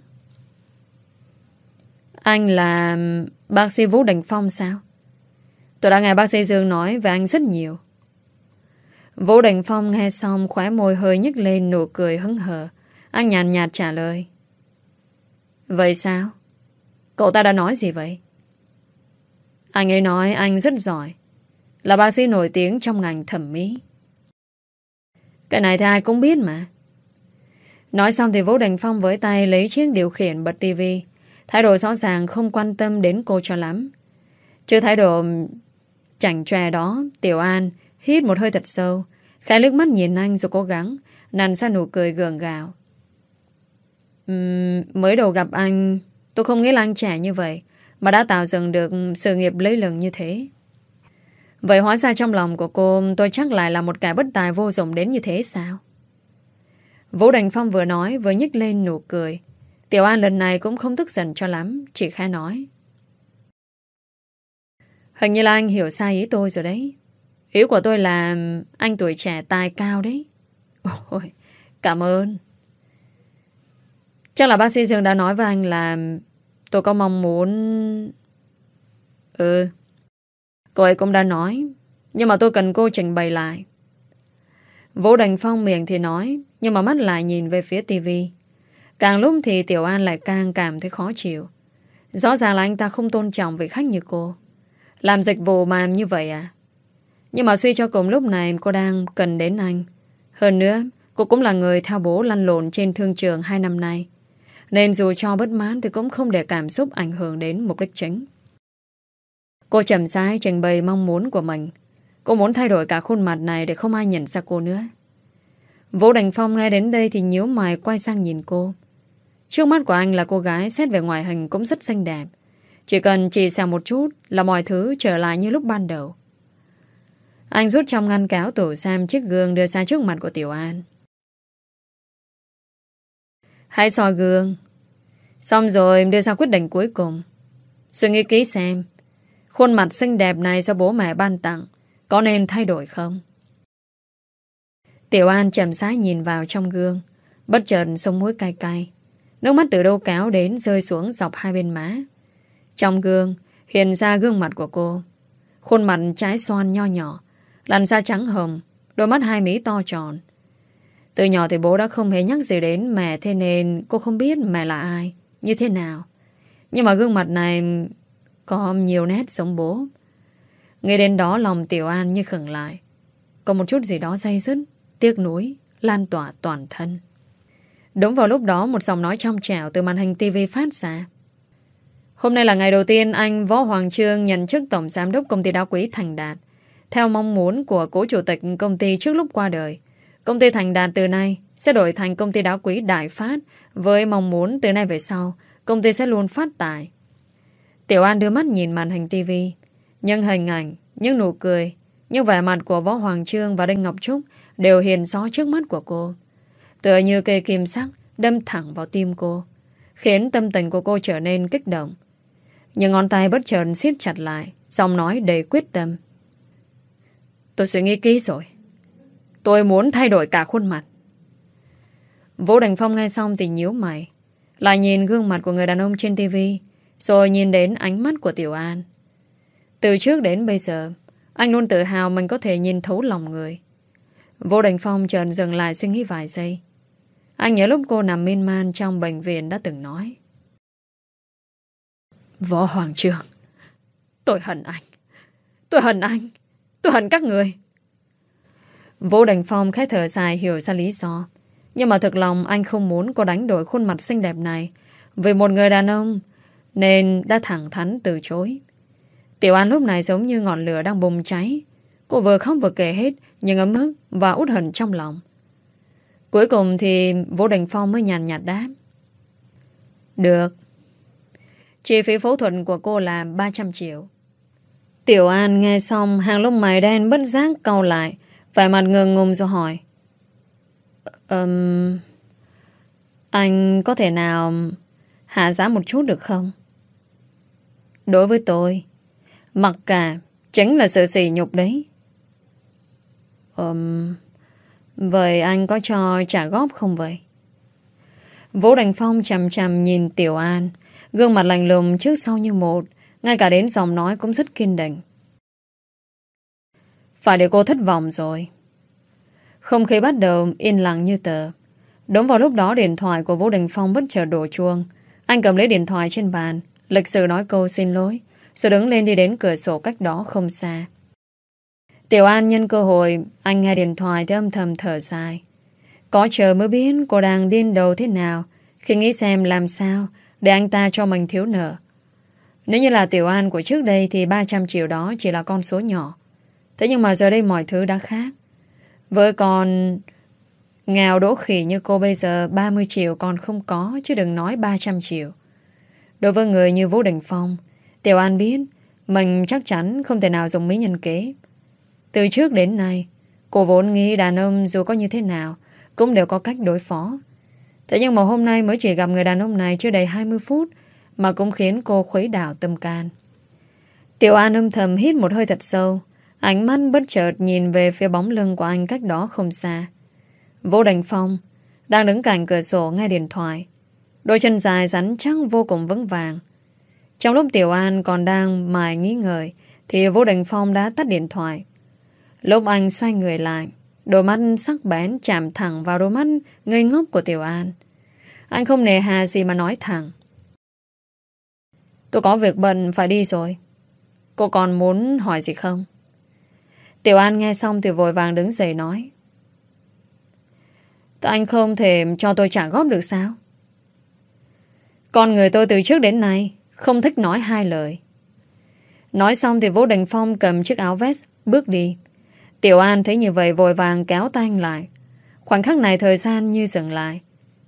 Anh là bác sĩ Vũ Đình Phong sao? Tôi đã nghe bác sĩ Dương nói về anh rất nhiều. Vũ Đình Phong nghe xong khóe môi hơi nhức lên nụ cười hứng hở. Anh nhàn nhạt trả lời Vậy sao? Cậu ta đã nói gì vậy? Anh ấy nói anh rất giỏi Là bác sĩ nổi tiếng trong ngành thẩm mỹ Cái này thì ai cũng biết mà Nói xong thì Vũ Đình Phong với tay lấy chiếc điều khiển bật tivi Thái độ rõ ràng không quan tâm đến cô cho lắm Chứ thái độ chảnh chòe đó, Tiểu An hít một hơi thật sâu Khẽ lướt mắt nhìn anh rồi cố gắng Nằn ra nụ cười gường gạo uhm, Mới đầu gặp anh Tôi không nghĩ là anh trẻ như vậy Mà đã tạo dựng được sự nghiệp lấy lừng như thế Vậy hóa ra trong lòng của cô Tôi chắc lại là một kẻ bất tài vô dụng đến như thế sao Vũ Đành Phong vừa nói vừa nhích lên nụ cười. Tiểu An lần này cũng không tức giận cho lắm, chỉ khai nói. Hình như là anh hiểu sai ý tôi rồi đấy. Ý của tôi là anh tuổi trẻ tài cao đấy. Ôi, cảm ơn. Chắc là bác sĩ Dương đã nói với anh là tôi có mong muốn... Ừ, cô ấy cũng đã nói, nhưng mà tôi cần cô trình bày lại. Vũ đành Phong miệng thì nói, nhưng mà mắt lại nhìn về phía tivi. Càng lúc thì Tiểu An lại càng cảm thấy khó chịu. Rõ ràng là anh ta không tôn trọng vị khách như cô. Làm dịch vụ mà em như vậy à? Nhưng mà suy cho cùng lúc này cô đang cần đến anh. Hơn nữa, cô cũng là người theo bố lăn lộn trên thương trường hai năm nay. Nên dù cho bất mãn thì cũng không để cảm xúc ảnh hưởng đến mục đích chính. Cô chậm rãi trình bày mong muốn của mình. Cô muốn thay đổi cả khuôn mặt này để không ai nhận ra cô nữa. Vũ Đành Phong nghe đến đây thì nhíu mày quay sang nhìn cô. Trước mắt của anh là cô gái xét về ngoại hình cũng rất xinh đẹp. Chỉ cần chỉ xào một chút là mọi thứ trở lại như lúc ban đầu. Anh rút trong ngăn cáo tủ xem chiếc gương đưa ra trước mặt của Tiểu An. Hãy soi gương. Xong rồi đưa ra quyết định cuối cùng. Suy nghĩ kỹ xem khuôn mặt xinh đẹp này do bố mẹ ban tặng có nên thay đổi không? Tiểu An chậm rãi nhìn vào trong gương bất chợt sông mũi cay cay. Nước mắt từ đâu cáo đến rơi xuống dọc hai bên má. Trong gương hiện ra gương mặt của cô. Khuôn mặt trái xoan nho nhỏ, làn da trắng hồng, đôi mắt hai mí to tròn. Từ nhỏ thì bố đã không hề nhắc gì đến mẹ thế nên cô không biết mẹ là ai, như thế nào. Nhưng mà gương mặt này có nhiều nét giống bố. Nghe đến đó lòng Tiểu An như khẩn lại. Có một chút gì đó dây dứt, tiếc nuối, lan tỏa toàn thân. Đúng vào lúc đó một giọng nói trong trẻo từ màn hình tivi phát ra. Hôm nay là ngày đầu tiên anh Võ Hoàng Trương nhận chức Tổng Giám đốc Công ty Đá Quý Thành Đạt. Theo mong muốn của cố chủ tịch công ty trước lúc qua đời, công ty Thành Đạt từ nay sẽ đổi thành công ty Đá Quý Đại Phát với mong muốn từ nay về sau công ty sẽ luôn phát tài. Tiểu An đưa mắt nhìn màn hình tivi Nhưng hình ảnh, những nụ cười những vẻ mặt của Võ Hoàng Trương và Đinh Ngọc Trúc Đều hiền rõ trước mắt của cô. Tựa như cây kim sắc Đâm thẳng vào tim cô Khiến tâm tình của cô trở nên kích động. Những ngón tay bất chợt siết chặt lại Giọng nói đầy quyết tâm. Tôi suy nghĩ kỹ rồi. Tôi muốn thay đổi cả khuôn mặt. Vũ Đình Phong nghe xong thì nhíu mày, Lại nhìn gương mặt của người đàn ông trên tivi rồi nhìn đến ánh mắt của Tiểu An. Từ trước đến bây giờ, Anh luôn tự hào mình có thể nhìn thấu lòng người. Vũ Đình Phong chợt dừng lại suy nghĩ vài giây. Anh nhớ lúc cô nằm miên man Trong bệnh viện đã từng nói. Võ Hoàng Trương Tôi hận anh. Tôi hận anh. Tôi hận các người. Vũ Đình Phong khẽ thở dài hiểu ra lý do. Nhưng mà thực lòng anh không muốn cô đánh đổi khuôn mặt xinh đẹp này. Vì một người đàn ông nên đã thẳng thắn từ chối. Tiểu An lúc này giống như ngọn lửa đang bùng cháy. Cô vừa không vừa kể hết những ấm ức và út hận trong lòng. Cuối cùng thì Vũ Đình Phong mới nhàn nhạt đáp. Được. Chi phí phẫu thuật của cô là 300 triệu. Tiểu An nghe xong Hàng lông mày đen bất giác cau lại vẻ mặt ngừng ngùng rồi hỏi. Um, Anh có thể nào Hạ giá một chút được không? Đối với tôi Mặc cả Chính là sự sỉ nhục đấy. Um, Vậy anh có cho trả góp không vậy? Vũ Đành Phong chầm chầm nhìn Tiểu An Gương mặt lành lùng trước sau như một ngay cả đến giọng nói cũng rất kiên định. Phải để cô thất vọng rồi. Không khí bắt đầu yên lặng như tờ. Đúng vào lúc đó điện thoại của Vũ Đình Phong bất chợt đổ chuông. Anh cầm lấy điện thoại trên bàn, Lịch sự nói câu xin lỗi, Rồi đứng lên đi đến cửa sổ cách đó không xa. Tiểu An nhân cơ hội, Anh nghe điện thoại thì âm thầm thở dài. Có chờ mới biết cô đang điên đầu thế nào, Khi nghĩ xem làm sao Để anh ta cho mình thiếu nợ. Nếu như là Tiểu An của trước đây Thì 300 triệu đó chỉ là con số nhỏ. Thế nhưng mà giờ đây mọi thứ đã khác. Với con Nghèo đỗ khỉ như cô bây giờ 30 triệu còn không có, Chứ đừng nói 300 triệu. Đối với người như Vũ Đình Phong, Tiểu An biết Mình chắc chắn không thể nào dùng mỹ nhân kế. Từ trước đến nay, Cô vốn nghĩ đàn ông dù có như thế nào Cũng đều có cách đối phó. Thế nhưng mà hôm nay mới chỉ gặp người đàn ông này Chưa đầy 20 phút mà cũng khiến cô khuấy đảo tâm can Tiểu An âm thầm hít một hơi thật sâu, Ánh mắt bất chợt nhìn về phía bóng lưng của anh cách đó không xa Vô Đành Phong Đang đứng cạnh cửa sổ nghe điện thoại Đôi chân dài rắn chắc vô cùng vững vàng. Trong lúc Tiểu An còn đang mài nghĩ ngợi thì Vô Đành Phong đã tắt điện thoại. Lúc anh xoay người lại, Đôi mắt sắc bén chạm thẳng vào đôi mắt ngây ngốc của Tiểu An. Anh không nề hà gì mà nói thẳng. Tôi có việc bận, phải đi rồi. Cô còn muốn hỏi gì không? Tiểu An nghe xong thì vội vàng đứng dậy nói. Tại anh không thể cho tôi trả góp được sao? Con người tôi từ trước đến nay không thích nói hai lời. Nói xong thì Vũ Đình Phong cầm chiếc áo vest, bước đi. Tiểu An thấy như vậy vội vàng kéo tay anh lại. Khoảnh khắc này thời gian như dừng lại.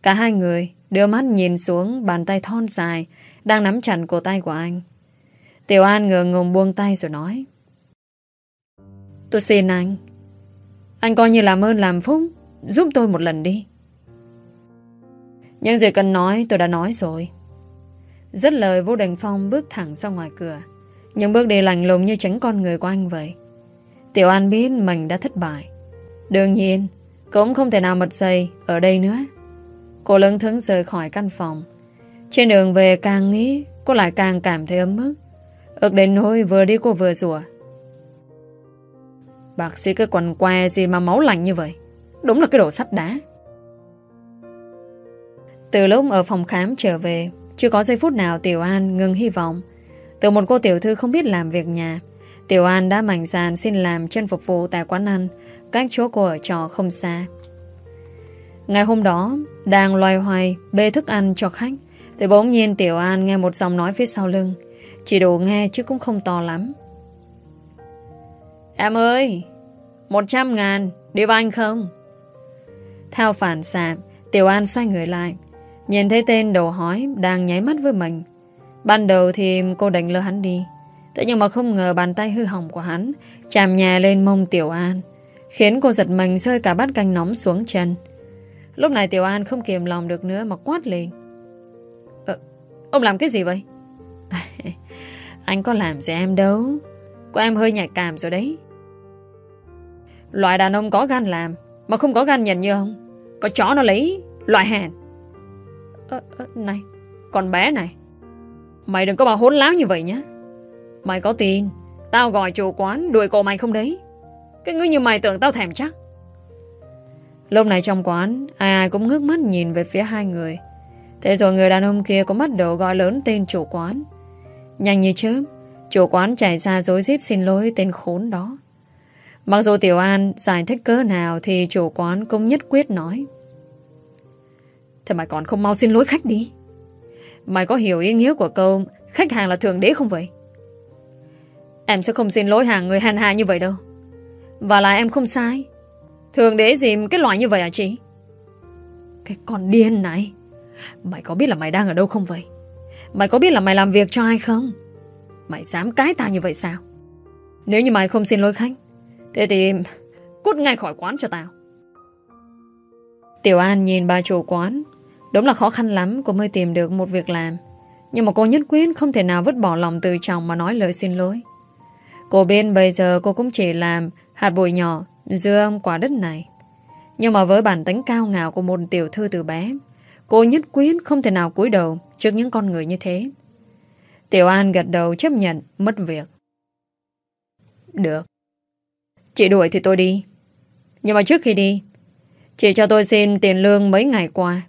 Cả hai người đưa mắt nhìn xuống bàn tay thon dài đang nắm chặt cổ tay của anh. Tiểu An ngờ ngùng buông tay rồi nói. Tôi xin anh. Anh coi như làm ơn làm phúc giúp tôi một lần đi. Những gì cần nói tôi đã nói rồi. Rất lời Vũ Đình Phong bước thẳng ra ngoài cửa. Những bước đi lành lùng như tránh con người của anh vậy. Tiểu An biết mình đã thất bại. Đương nhiên, cũng không thể nào mật dày ở đây nữa. Cô lưng thứng rời khỏi căn phòng. Trên đường về càng nghĩ, cô lại càng cảm thấy ấm ức. Ước đến nỗi vừa đi cô vừa rủa. Bác sĩ cái quần que gì mà máu lạnh như vậy? Đúng là cái đồ sắt đá. Từ lúc ở phòng khám trở về Chưa có giây phút nào Tiểu An ngừng hy vọng. Từ một cô tiểu thư không biết làm việc nhà Tiểu An đã mạnh dạn xin làm chân phục vụ tại quán ăn Cách chỗ cô ở trò không xa. Ngày hôm đó, Đang loay hoay, bê thức ăn cho khách, Thì bỗng nhiên Tiểu An nghe một giọng nói phía sau lưng. Chỉ đủ nghe chứ cũng không to lắm. Em ơi, Một trăm ngàn, Đi với anh không? Theo phản xạ, Tiểu An xoay người lại, Nhìn thấy tên đầu hói đang nháy mắt với mình. Ban đầu thì cô định lơ hắn đi, Thế nhưng mà không ngờ bàn tay hư hỏng của hắn Chạm nhà lên mông Tiểu An, Khiến cô giật mình rơi cả bát canh nóng xuống chân. Lúc này Tiểu An không kiềm lòng được nữa Mà quát lên. Ờ, Ông làm cái gì vậy? Anh có làm gì em đâu. Của em hơi nhạy cảm rồi đấy. Loại đàn ông có gan làm Mà không có gan nhận như ông Có chó nó lấy loại hèn. À, à, Này Con bé này Mày đừng có bảo hỗn láo như vậy nhé Mày có tin Tao gọi chủ quán đuổi cổ mày không đấy? Cái người như mày tưởng tao thèm chắc. Lúc này trong quán, Ai ai cũng ngước mắt nhìn về phía hai người. Thế rồi người đàn ông kia cũng bắt đầu gọi lớn tên chủ quán. Nhanh như chớp, Chủ quán chạy ra dối rít xin lỗi tên khốn đó. Mặc dù Tiểu An giải thích cớ nào Thì chủ quán cũng nhất quyết nói. Thế mày còn không mau xin lỗi khách đi. Mày có hiểu ý nghĩa của câu Khách hàng là thượng đế không vậy? Em sẽ không xin lỗi hàng người hàn hà như vậy đâu. Và là em không sai. Thường đế gì cái loại như vậy à chị? Cái con điên này. Mày có biết là mày đang ở đâu không vậy? Mày có biết là mày làm việc cho ai không? Mày dám cái tao như vậy sao? Nếu như mày không xin lỗi khách, Thế thì cút ngay khỏi quán cho tao. Tiểu An nhìn bà chủ quán. Đúng là khó khăn lắm, cô mới tìm được một việc làm. Nhưng mà cô nhất quyết không thể nào vứt bỏ lòng từ chồng mà nói lời xin lỗi. Cô bên bây giờ cô cũng chỉ làm hạt bụi nhỏ giữa quả đất này. Nhưng mà với bản tính cao ngạo của một tiểu thư từ bé, Cô nhất quyết không thể nào cúi đầu trước những con người như thế. Tiểu An gật đầu chấp nhận, mất việc. Được. Chị đuổi thì tôi đi. Nhưng mà trước khi đi, Chị cho tôi xin tiền lương mấy ngày qua.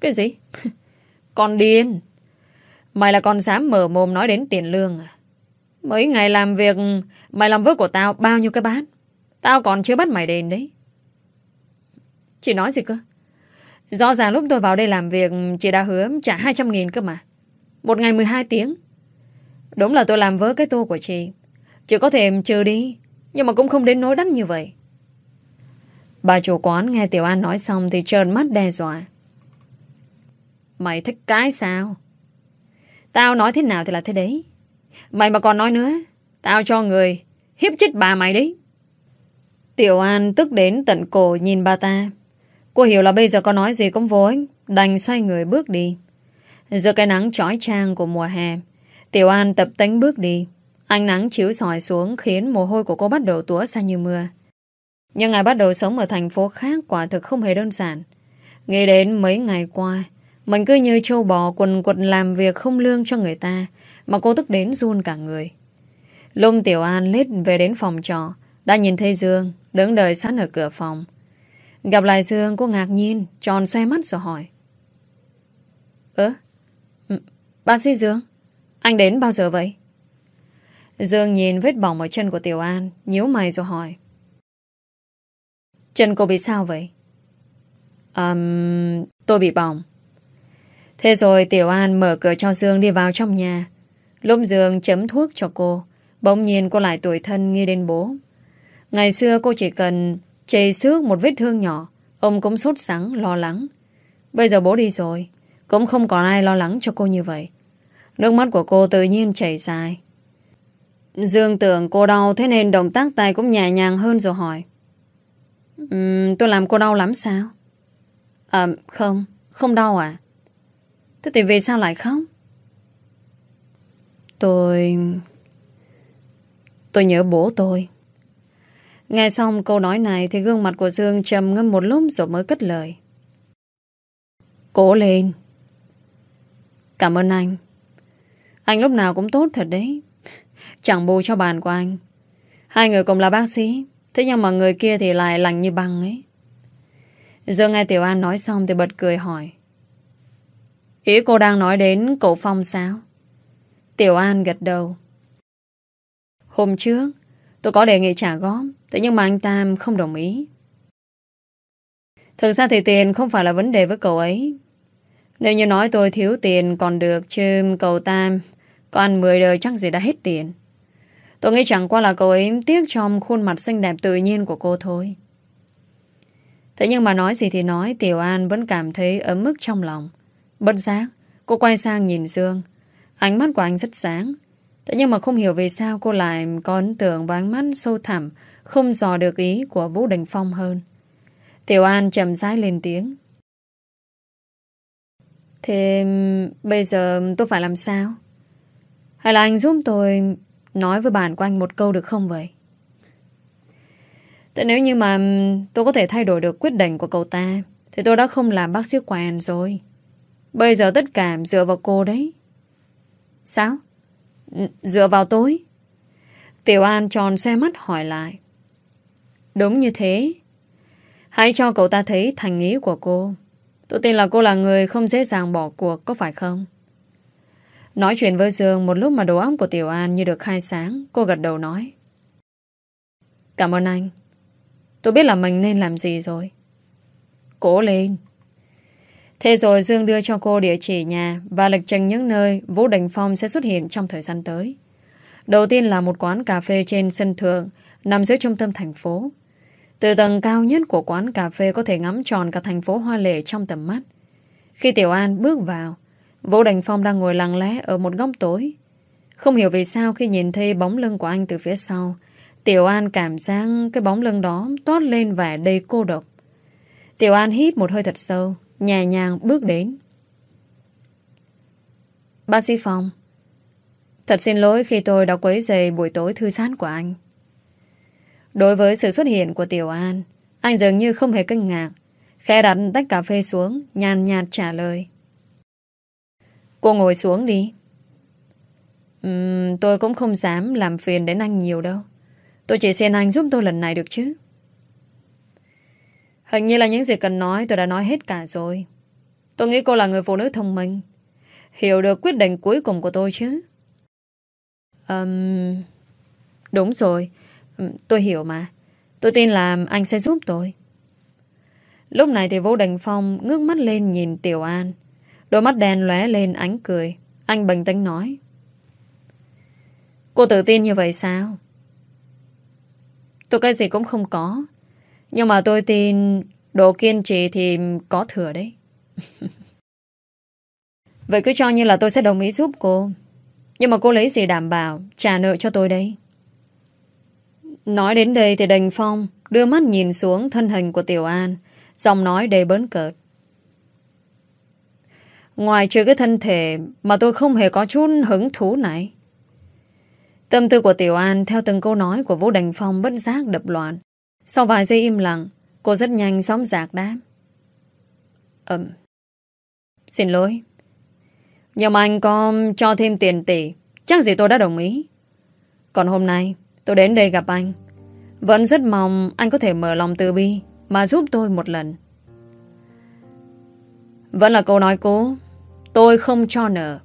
Cái gì? con điên. Mày là con dám mở mồm nói đến tiền lương à? Mấy ngày làm việc, Mày làm vớt của tao bao nhiêu cái bát? Tao còn chưa bắt mày đền đấy. Chị nói gì cơ? Rõ ràng lúc tôi vào đây làm việc, Chị đã hứa trả 200.000 cơ mà. Một ngày 12 tiếng. Đúng là tôi làm vỡ cái tô của chị. Chị có thể trừ đi, nhưng mà cũng không đến nỗi đắt như vậy. Bà chủ quán nghe Tiểu An nói xong Thì trơn mắt đe dọa. Mày thích cái sao? Tao nói thế nào thì là thế đấy. Mày mà còn nói nữa, Tao cho người hiếp chết bà mày đấy. Tiểu An tức đến tận cổ nhìn bà ta Cô hiểu là bây giờ có nói gì cũng vô ích Đành xoay người bước đi Giữa cái nắng trói trang của mùa hè Tiểu An tập tánh bước đi Ánh nắng chiếu sỏi xuống khiến mồ hôi của cô bắt đầu túa ra như mưa. Nhưng ngày bắt đầu sống ở thành phố khác quả thực không hề đơn giản. Nghĩ đến mấy ngày qua, mình cứ như trâu bò quần quật làm việc không lương cho người ta, mà cô tức đến run cả người. Lông Tiểu An lết về đến phòng trò, Đã nhìn thấy Dương Đứng đợi sẵn ở cửa phòng. Gặp lại Dương cô ngạc nhiên Tròn xoay mắt rồi hỏi. Ơ ừ, Bác sĩ Dương Anh đến bao giờ vậy? Dương nhìn vết bỏng ở chân của Tiểu An nhíu mày rồi hỏi. Chân cô bị sao vậy? Um, Tôi bị bỏng. Thế rồi Tiểu An mở cửa cho Dương đi vào trong nhà. Lúc Dương chấm thuốc cho cô Bỗng nhiên cô lại tuổi thân nghi đến bố. Ngày xưa cô chỉ cần chảy xước một vết thương nhỏ Ông cũng sốt sắng, lo lắng. Bây giờ bố đi rồi Cũng không còn ai lo lắng cho cô như vậy. Nước mắt của cô tự nhiên chảy dài. Dương tưởng cô đau Thế nên động tác tay cũng nhẹ nhàng hơn rồi hỏi. Um, Tôi làm cô đau lắm sao? À không Không đau à? Thế thì vì sao lại khóc? Tôi Tôi nhớ bố tôi. Nghe xong câu nói này Thì gương mặt của Dương trầm ngâm một lúc Rồi mới cất lời. Cố lên. Cảm ơn anh. Anh lúc nào cũng tốt thật đấy. Chẳng bù cho bàn của anh. Hai người cùng là bác sĩ, Thế nhưng mà người kia thì lại lành như băng ấy. Dương nghe Tiểu An nói xong Thì bật cười hỏi. Ý cô đang nói đến cậu Phong sao? Tiểu An gật đầu. Hôm trước, Tôi có đề nghị trả góp. Thế nhưng mà anh Tam không đồng ý. Thực ra thì tiền không phải là vấn đề với cậu ấy. Nếu như nói tôi thiếu tiền còn được Chứ cậu Tam Có ăn 10 đời chắc gì đã hết tiền. Tôi nghĩ chẳng qua là cậu ấy tiếc trong khuôn mặt xinh đẹp tự nhiên của cô thôi. Thế nhưng mà nói gì thì nói Tiểu An vẫn cảm thấy ấm ức trong lòng. Bất giác Cô quay sang nhìn Dương. Ánh mắt của anh rất sáng. Thế nhưng mà không hiểu vì sao cô lại có ấn tượng và ánh mắt sâu thẳm, không dò được ý của Vũ Đình Phong hơn. Tiểu An chậm rãi lên tiếng. Thế bây giờ tôi phải làm sao? Hay là anh giúp tôi nói với bạn của anh một câu được không vậy? Thế nếu như mà tôi có thể thay đổi được quyết định của cậu ta, thì tôi đã không làm bác sĩ quan rồi. Bây giờ tất cả dựa vào cô đấy. Sao? Dựa vào tôi Tiểu An tròn xe mắt hỏi lại Đúng như thế. Hãy cho cậu ta thấy thành ý của cô. Tôi tin là cô là người không dễ dàng bỏ cuộc, Có phải không? Nói chuyện với Dương Một lúc mà đầu óc của Tiểu An như được khai sáng, Cô gật đầu nói. Cảm ơn anh. Tôi biết là mình nên làm gì rồi. Cố lên. Thế rồi Dương đưa cho cô địa chỉ nhà và lịch trình những nơi Vũ Đình Phong sẽ xuất hiện trong thời gian tới. Đầu tiên là một quán cà phê trên sân thượng, nằm giữa trung tâm thành phố. Từ tầng cao nhất của quán cà phê có thể ngắm tròn cả thành phố hoa lệ trong tầm mắt. Khi Tiểu An bước vào, Vũ Đành Phong đang ngồi lặng lẽ ở một góc tối. Không hiểu vì sao khi nhìn thấy bóng lưng của anh từ phía sau, Tiểu An cảm giác cái bóng lưng đó toát lên vẻ đầy cô độc. Tiểu An hít một hơi thật sâu, Nhẹ nhàng bước đến Bác sĩ Phong Thật xin lỗi khi tôi đã quấy rầy buổi tối thư giãn của anh Đối với sự xuất hiện của Tiểu An Anh dường như không hề kinh ngạc Khẽ đặt tách cà phê xuống Nhàn nhạt trả lời Cô ngồi xuống đi uhm, Tôi cũng không dám làm phiền đến anh nhiều đâu Tôi chỉ xin anh giúp tôi lần này được chứ Hình như là những gì cần nói tôi đã nói hết cả rồi. Tôi nghĩ cô là người phụ nữ thông minh. Hiểu được quyết định cuối cùng của tôi chứ. Um, đúng rồi. Ừ, tôi hiểu mà. Tôi tin là anh sẽ giúp tôi. Lúc này thì Vũ Đình Phong ngước mắt lên nhìn Tiểu An. Đôi mắt đen lóe lên ánh cười. Anh bình tĩnh nói. Cô tự tin như vậy sao? Tôi cái gì cũng không có. Nhưng mà tôi tin độ kiên trì thì có thừa đấy. Vậy cứ cho như là tôi sẽ đồng ý giúp cô. Nhưng mà cô lấy gì đảm bảo trả nợ cho tôi đấy Nói đến đây thì Đành Phong đưa mắt nhìn xuống thân hình của Tiểu An, giọng nói đầy bớn cợt. Ngoài trừ cái thân thể mà tôi không hề có chút hứng thú này. Tâm tư của Tiểu An theo từng câu nói của Vũ Đành Phong bất giác đập loạn. Sau vài giây im lặng, cô rất nhanh sóng giạc đáp. Ừm. Xin lỗi. Nhưng mà anh có cho thêm tiền tỷ, chắc gì tôi đã đồng ý. Còn hôm nay, tôi đến đây gặp anh. Vẫn rất mong anh có thể mở lòng từ bi Mà giúp tôi một lần. Vẫn là câu nói cố. Tôi không cho nợ.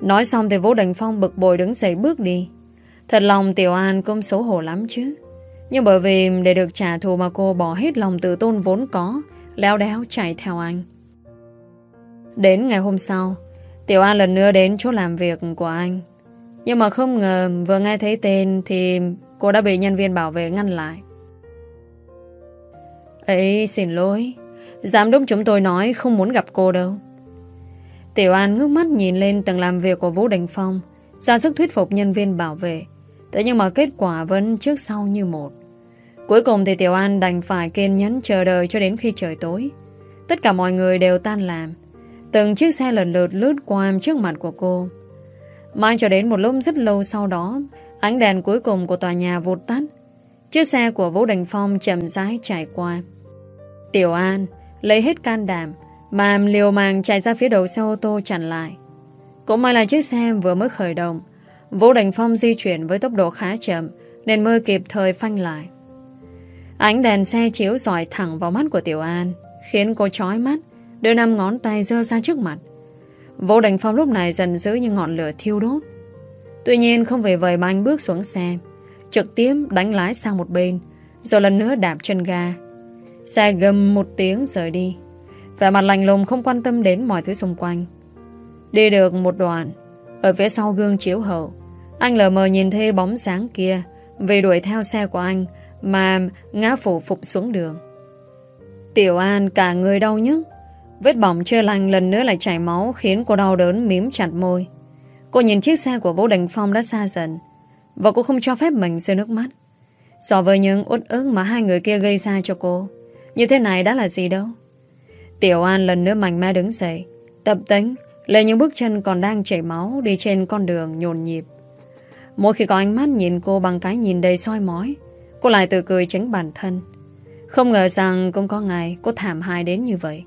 Nói xong thì Vũ Đình Phong bực bội đứng dậy bước đi. Thật lòng Tiểu An cũng xấu hổ lắm chứ. Nhưng bởi vì để được trả thù mà cô bỏ hết lòng tự tôn vốn có Léo đéo chạy theo anh. Đến ngày hôm sau, Tiểu An lần nữa đến chỗ làm việc của anh. Nhưng mà không ngờ vừa nghe thấy tên Thì cô đã bị nhân viên bảo vệ ngăn lại. Ấy, xin lỗi. Giám đốc chúng tôi nói không muốn gặp cô đâu. Tiểu An ngước mắt nhìn lên tầng làm việc của Vũ Đình Phong, ra sức thuyết phục nhân viên bảo vệ. Thế nhưng mà kết quả vẫn trước sau như một. Cuối cùng thì Tiểu An đành phải kiên nhẫn chờ đợi cho đến khi trời tối. Tất cả mọi người đều tan làm. Từng chiếc xe lần lượt lướt qua trước mặt của cô. Mãi cho đến một lúc rất lâu sau đó, Ánh đèn cuối cùng của tòa nhà vụt tắt. Chiếc xe của Vũ Đình Phong chậm rãi chạy qua. Tiểu An, lấy hết can đảm Mà liều màng chạy ra phía đầu xe ô tô chặn lại. Cũng may là chiếc xe vừa mới khởi động, Vũ Đình Phong di chuyển với tốc độ khá chậm Nên mơ kịp thời phanh lại. Ánh đèn xe chiếu dọi thẳng vào mắt của Tiểu An, Khiến cô chói mắt, Đưa năm ngón tay dơ ra trước mặt. Vũ Đình Phong lúc này dần giữ như ngọn lửa thiêu đốt. Tuy nhiên không về vời mà anh bước xuống xe, Trực tiếp đánh lái sang một bên, Rồi lần nữa đạp chân ga. Xe gầm một tiếng rời đi Và mặt lành lùng không quan tâm đến mọi thứ xung quanh. Đi được một đoạn, Ở phía sau gương chiếu hậu, Anh lờ mờ nhìn thấy bóng sáng kia, Vì đuổi theo xe của anh Mà ngã phủ phục xuống đường. Tiểu An cả người đau nhức Vết bỏng chưa lành lần nữa lại chảy máu, Khiến cô đau đớn mím chặt môi. Cô nhìn chiếc xe của Vũ Đình Phong đã xa dần, Và cô không cho phép mình rơi nước mắt. So với những uất ức mà hai người kia gây ra cho cô, Như thế này đã là gì đâu? Tiểu An lần nữa mạnh mẽ đứng dậy, Tập tính, lấy những bước chân còn đang chảy máu Đi trên con đường nhồn nhịp. Mỗi khi có ánh mắt nhìn cô bằng cái nhìn đầy soi mói, Cô lại tự cười tránh bản thân. Không ngờ rằng cũng có ngày Cô thảm hại đến như vậy.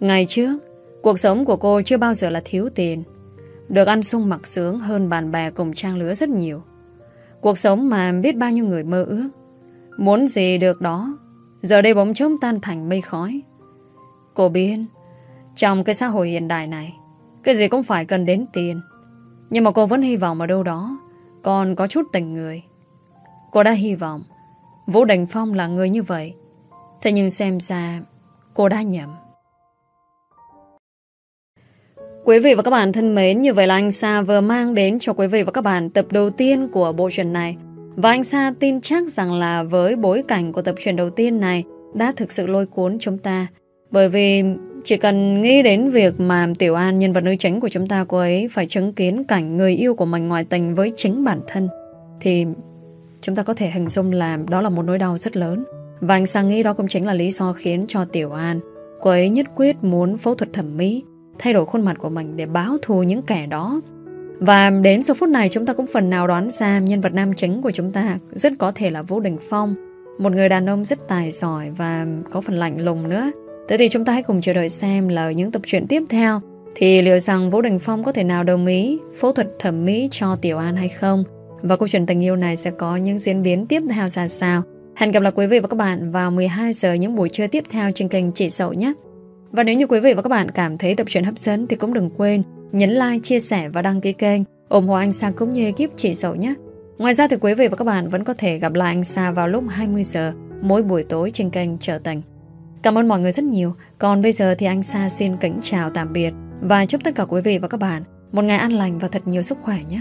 Ngày trước, Cuộc sống của cô chưa bao giờ là thiếu tiền. Được ăn sung mặc sướng hơn bạn bè cùng trang lứa rất nhiều. Cuộc sống mà biết bao nhiêu người mơ ước. Muốn gì được đó, Giờ đây bóng trống tan thành mây khói. Cô biết, Trong cái xã hội hiện đại này, Cái gì cũng phải cần đến tiền. Nhưng mà cô vẫn hy vọng ở đâu đó, Còn có chút tình người. Cô đã hy vọng Vũ Đình Phong là người như vậy. Thế nhưng xem ra, Cô đã nhầm. Quý vị và các bạn thân mến, như vậy là anh Sa vừa mang đến cho quý vị và các bạn tập đầu tiên của bộ truyện này. Và anh Sa tin chắc rằng là với bối cảnh của tập truyện đầu tiên này đã thực sự lôi cuốn chúng ta. Bởi vì chỉ cần nghĩ đến việc mà Tiểu An, nhân vật nữ chính của chúng ta, cô ấy phải chứng kiến cảnh người yêu của mình ngoại tình với chính bản thân, thì chúng ta có thể hình dung là đó là một nỗi đau rất lớn. Và anh Sa nghĩ đó cũng chính là lý do khiến cho Tiểu An, cô ấy nhất quyết muốn phẫu thuật thẩm mỹ thay đổi khuôn mặt của mình để báo thù những kẻ đó. Và đến giờ phút này chúng ta cũng phần nào đoán ra nhân vật nam chính của chúng ta rất có thể là Vũ Đình Phong, một người đàn ông rất tài giỏi và có phần lạnh lùng nữa. Thế thì chúng ta hãy cùng chờ đợi xem là những tập truyện tiếp theo thì liệu rằng Vũ Đình Phong có thể nào đồng ý phẫu thuật thẩm mỹ cho Tiểu An hay không? Và câu chuyện tình yêu này sẽ có những diễn biến tiếp theo ra sao? Hẹn gặp lại quý vị và các bạn vào 12 giờ những buổi trưa tiếp theo trên kênh Chị Sậu nhé. Và nếu như quý vị và các bạn cảm thấy tập truyện hấp dẫn thì cũng đừng quên nhấn like, chia sẻ và đăng ký kênh ủng hộ anh Sa cũng như ekip chị sầu nhé. Ngoài ra thì quý vị và các bạn vẫn có thể gặp lại anh Sa vào lúc 20 giờ mỗi buổi tối trên kênh Trở Tình. Cảm ơn mọi người rất nhiều. Còn bây giờ thì anh Sa xin kính chào tạm biệt và chúc tất cả quý vị và các bạn một ngày an lành và thật nhiều sức khỏe nhé.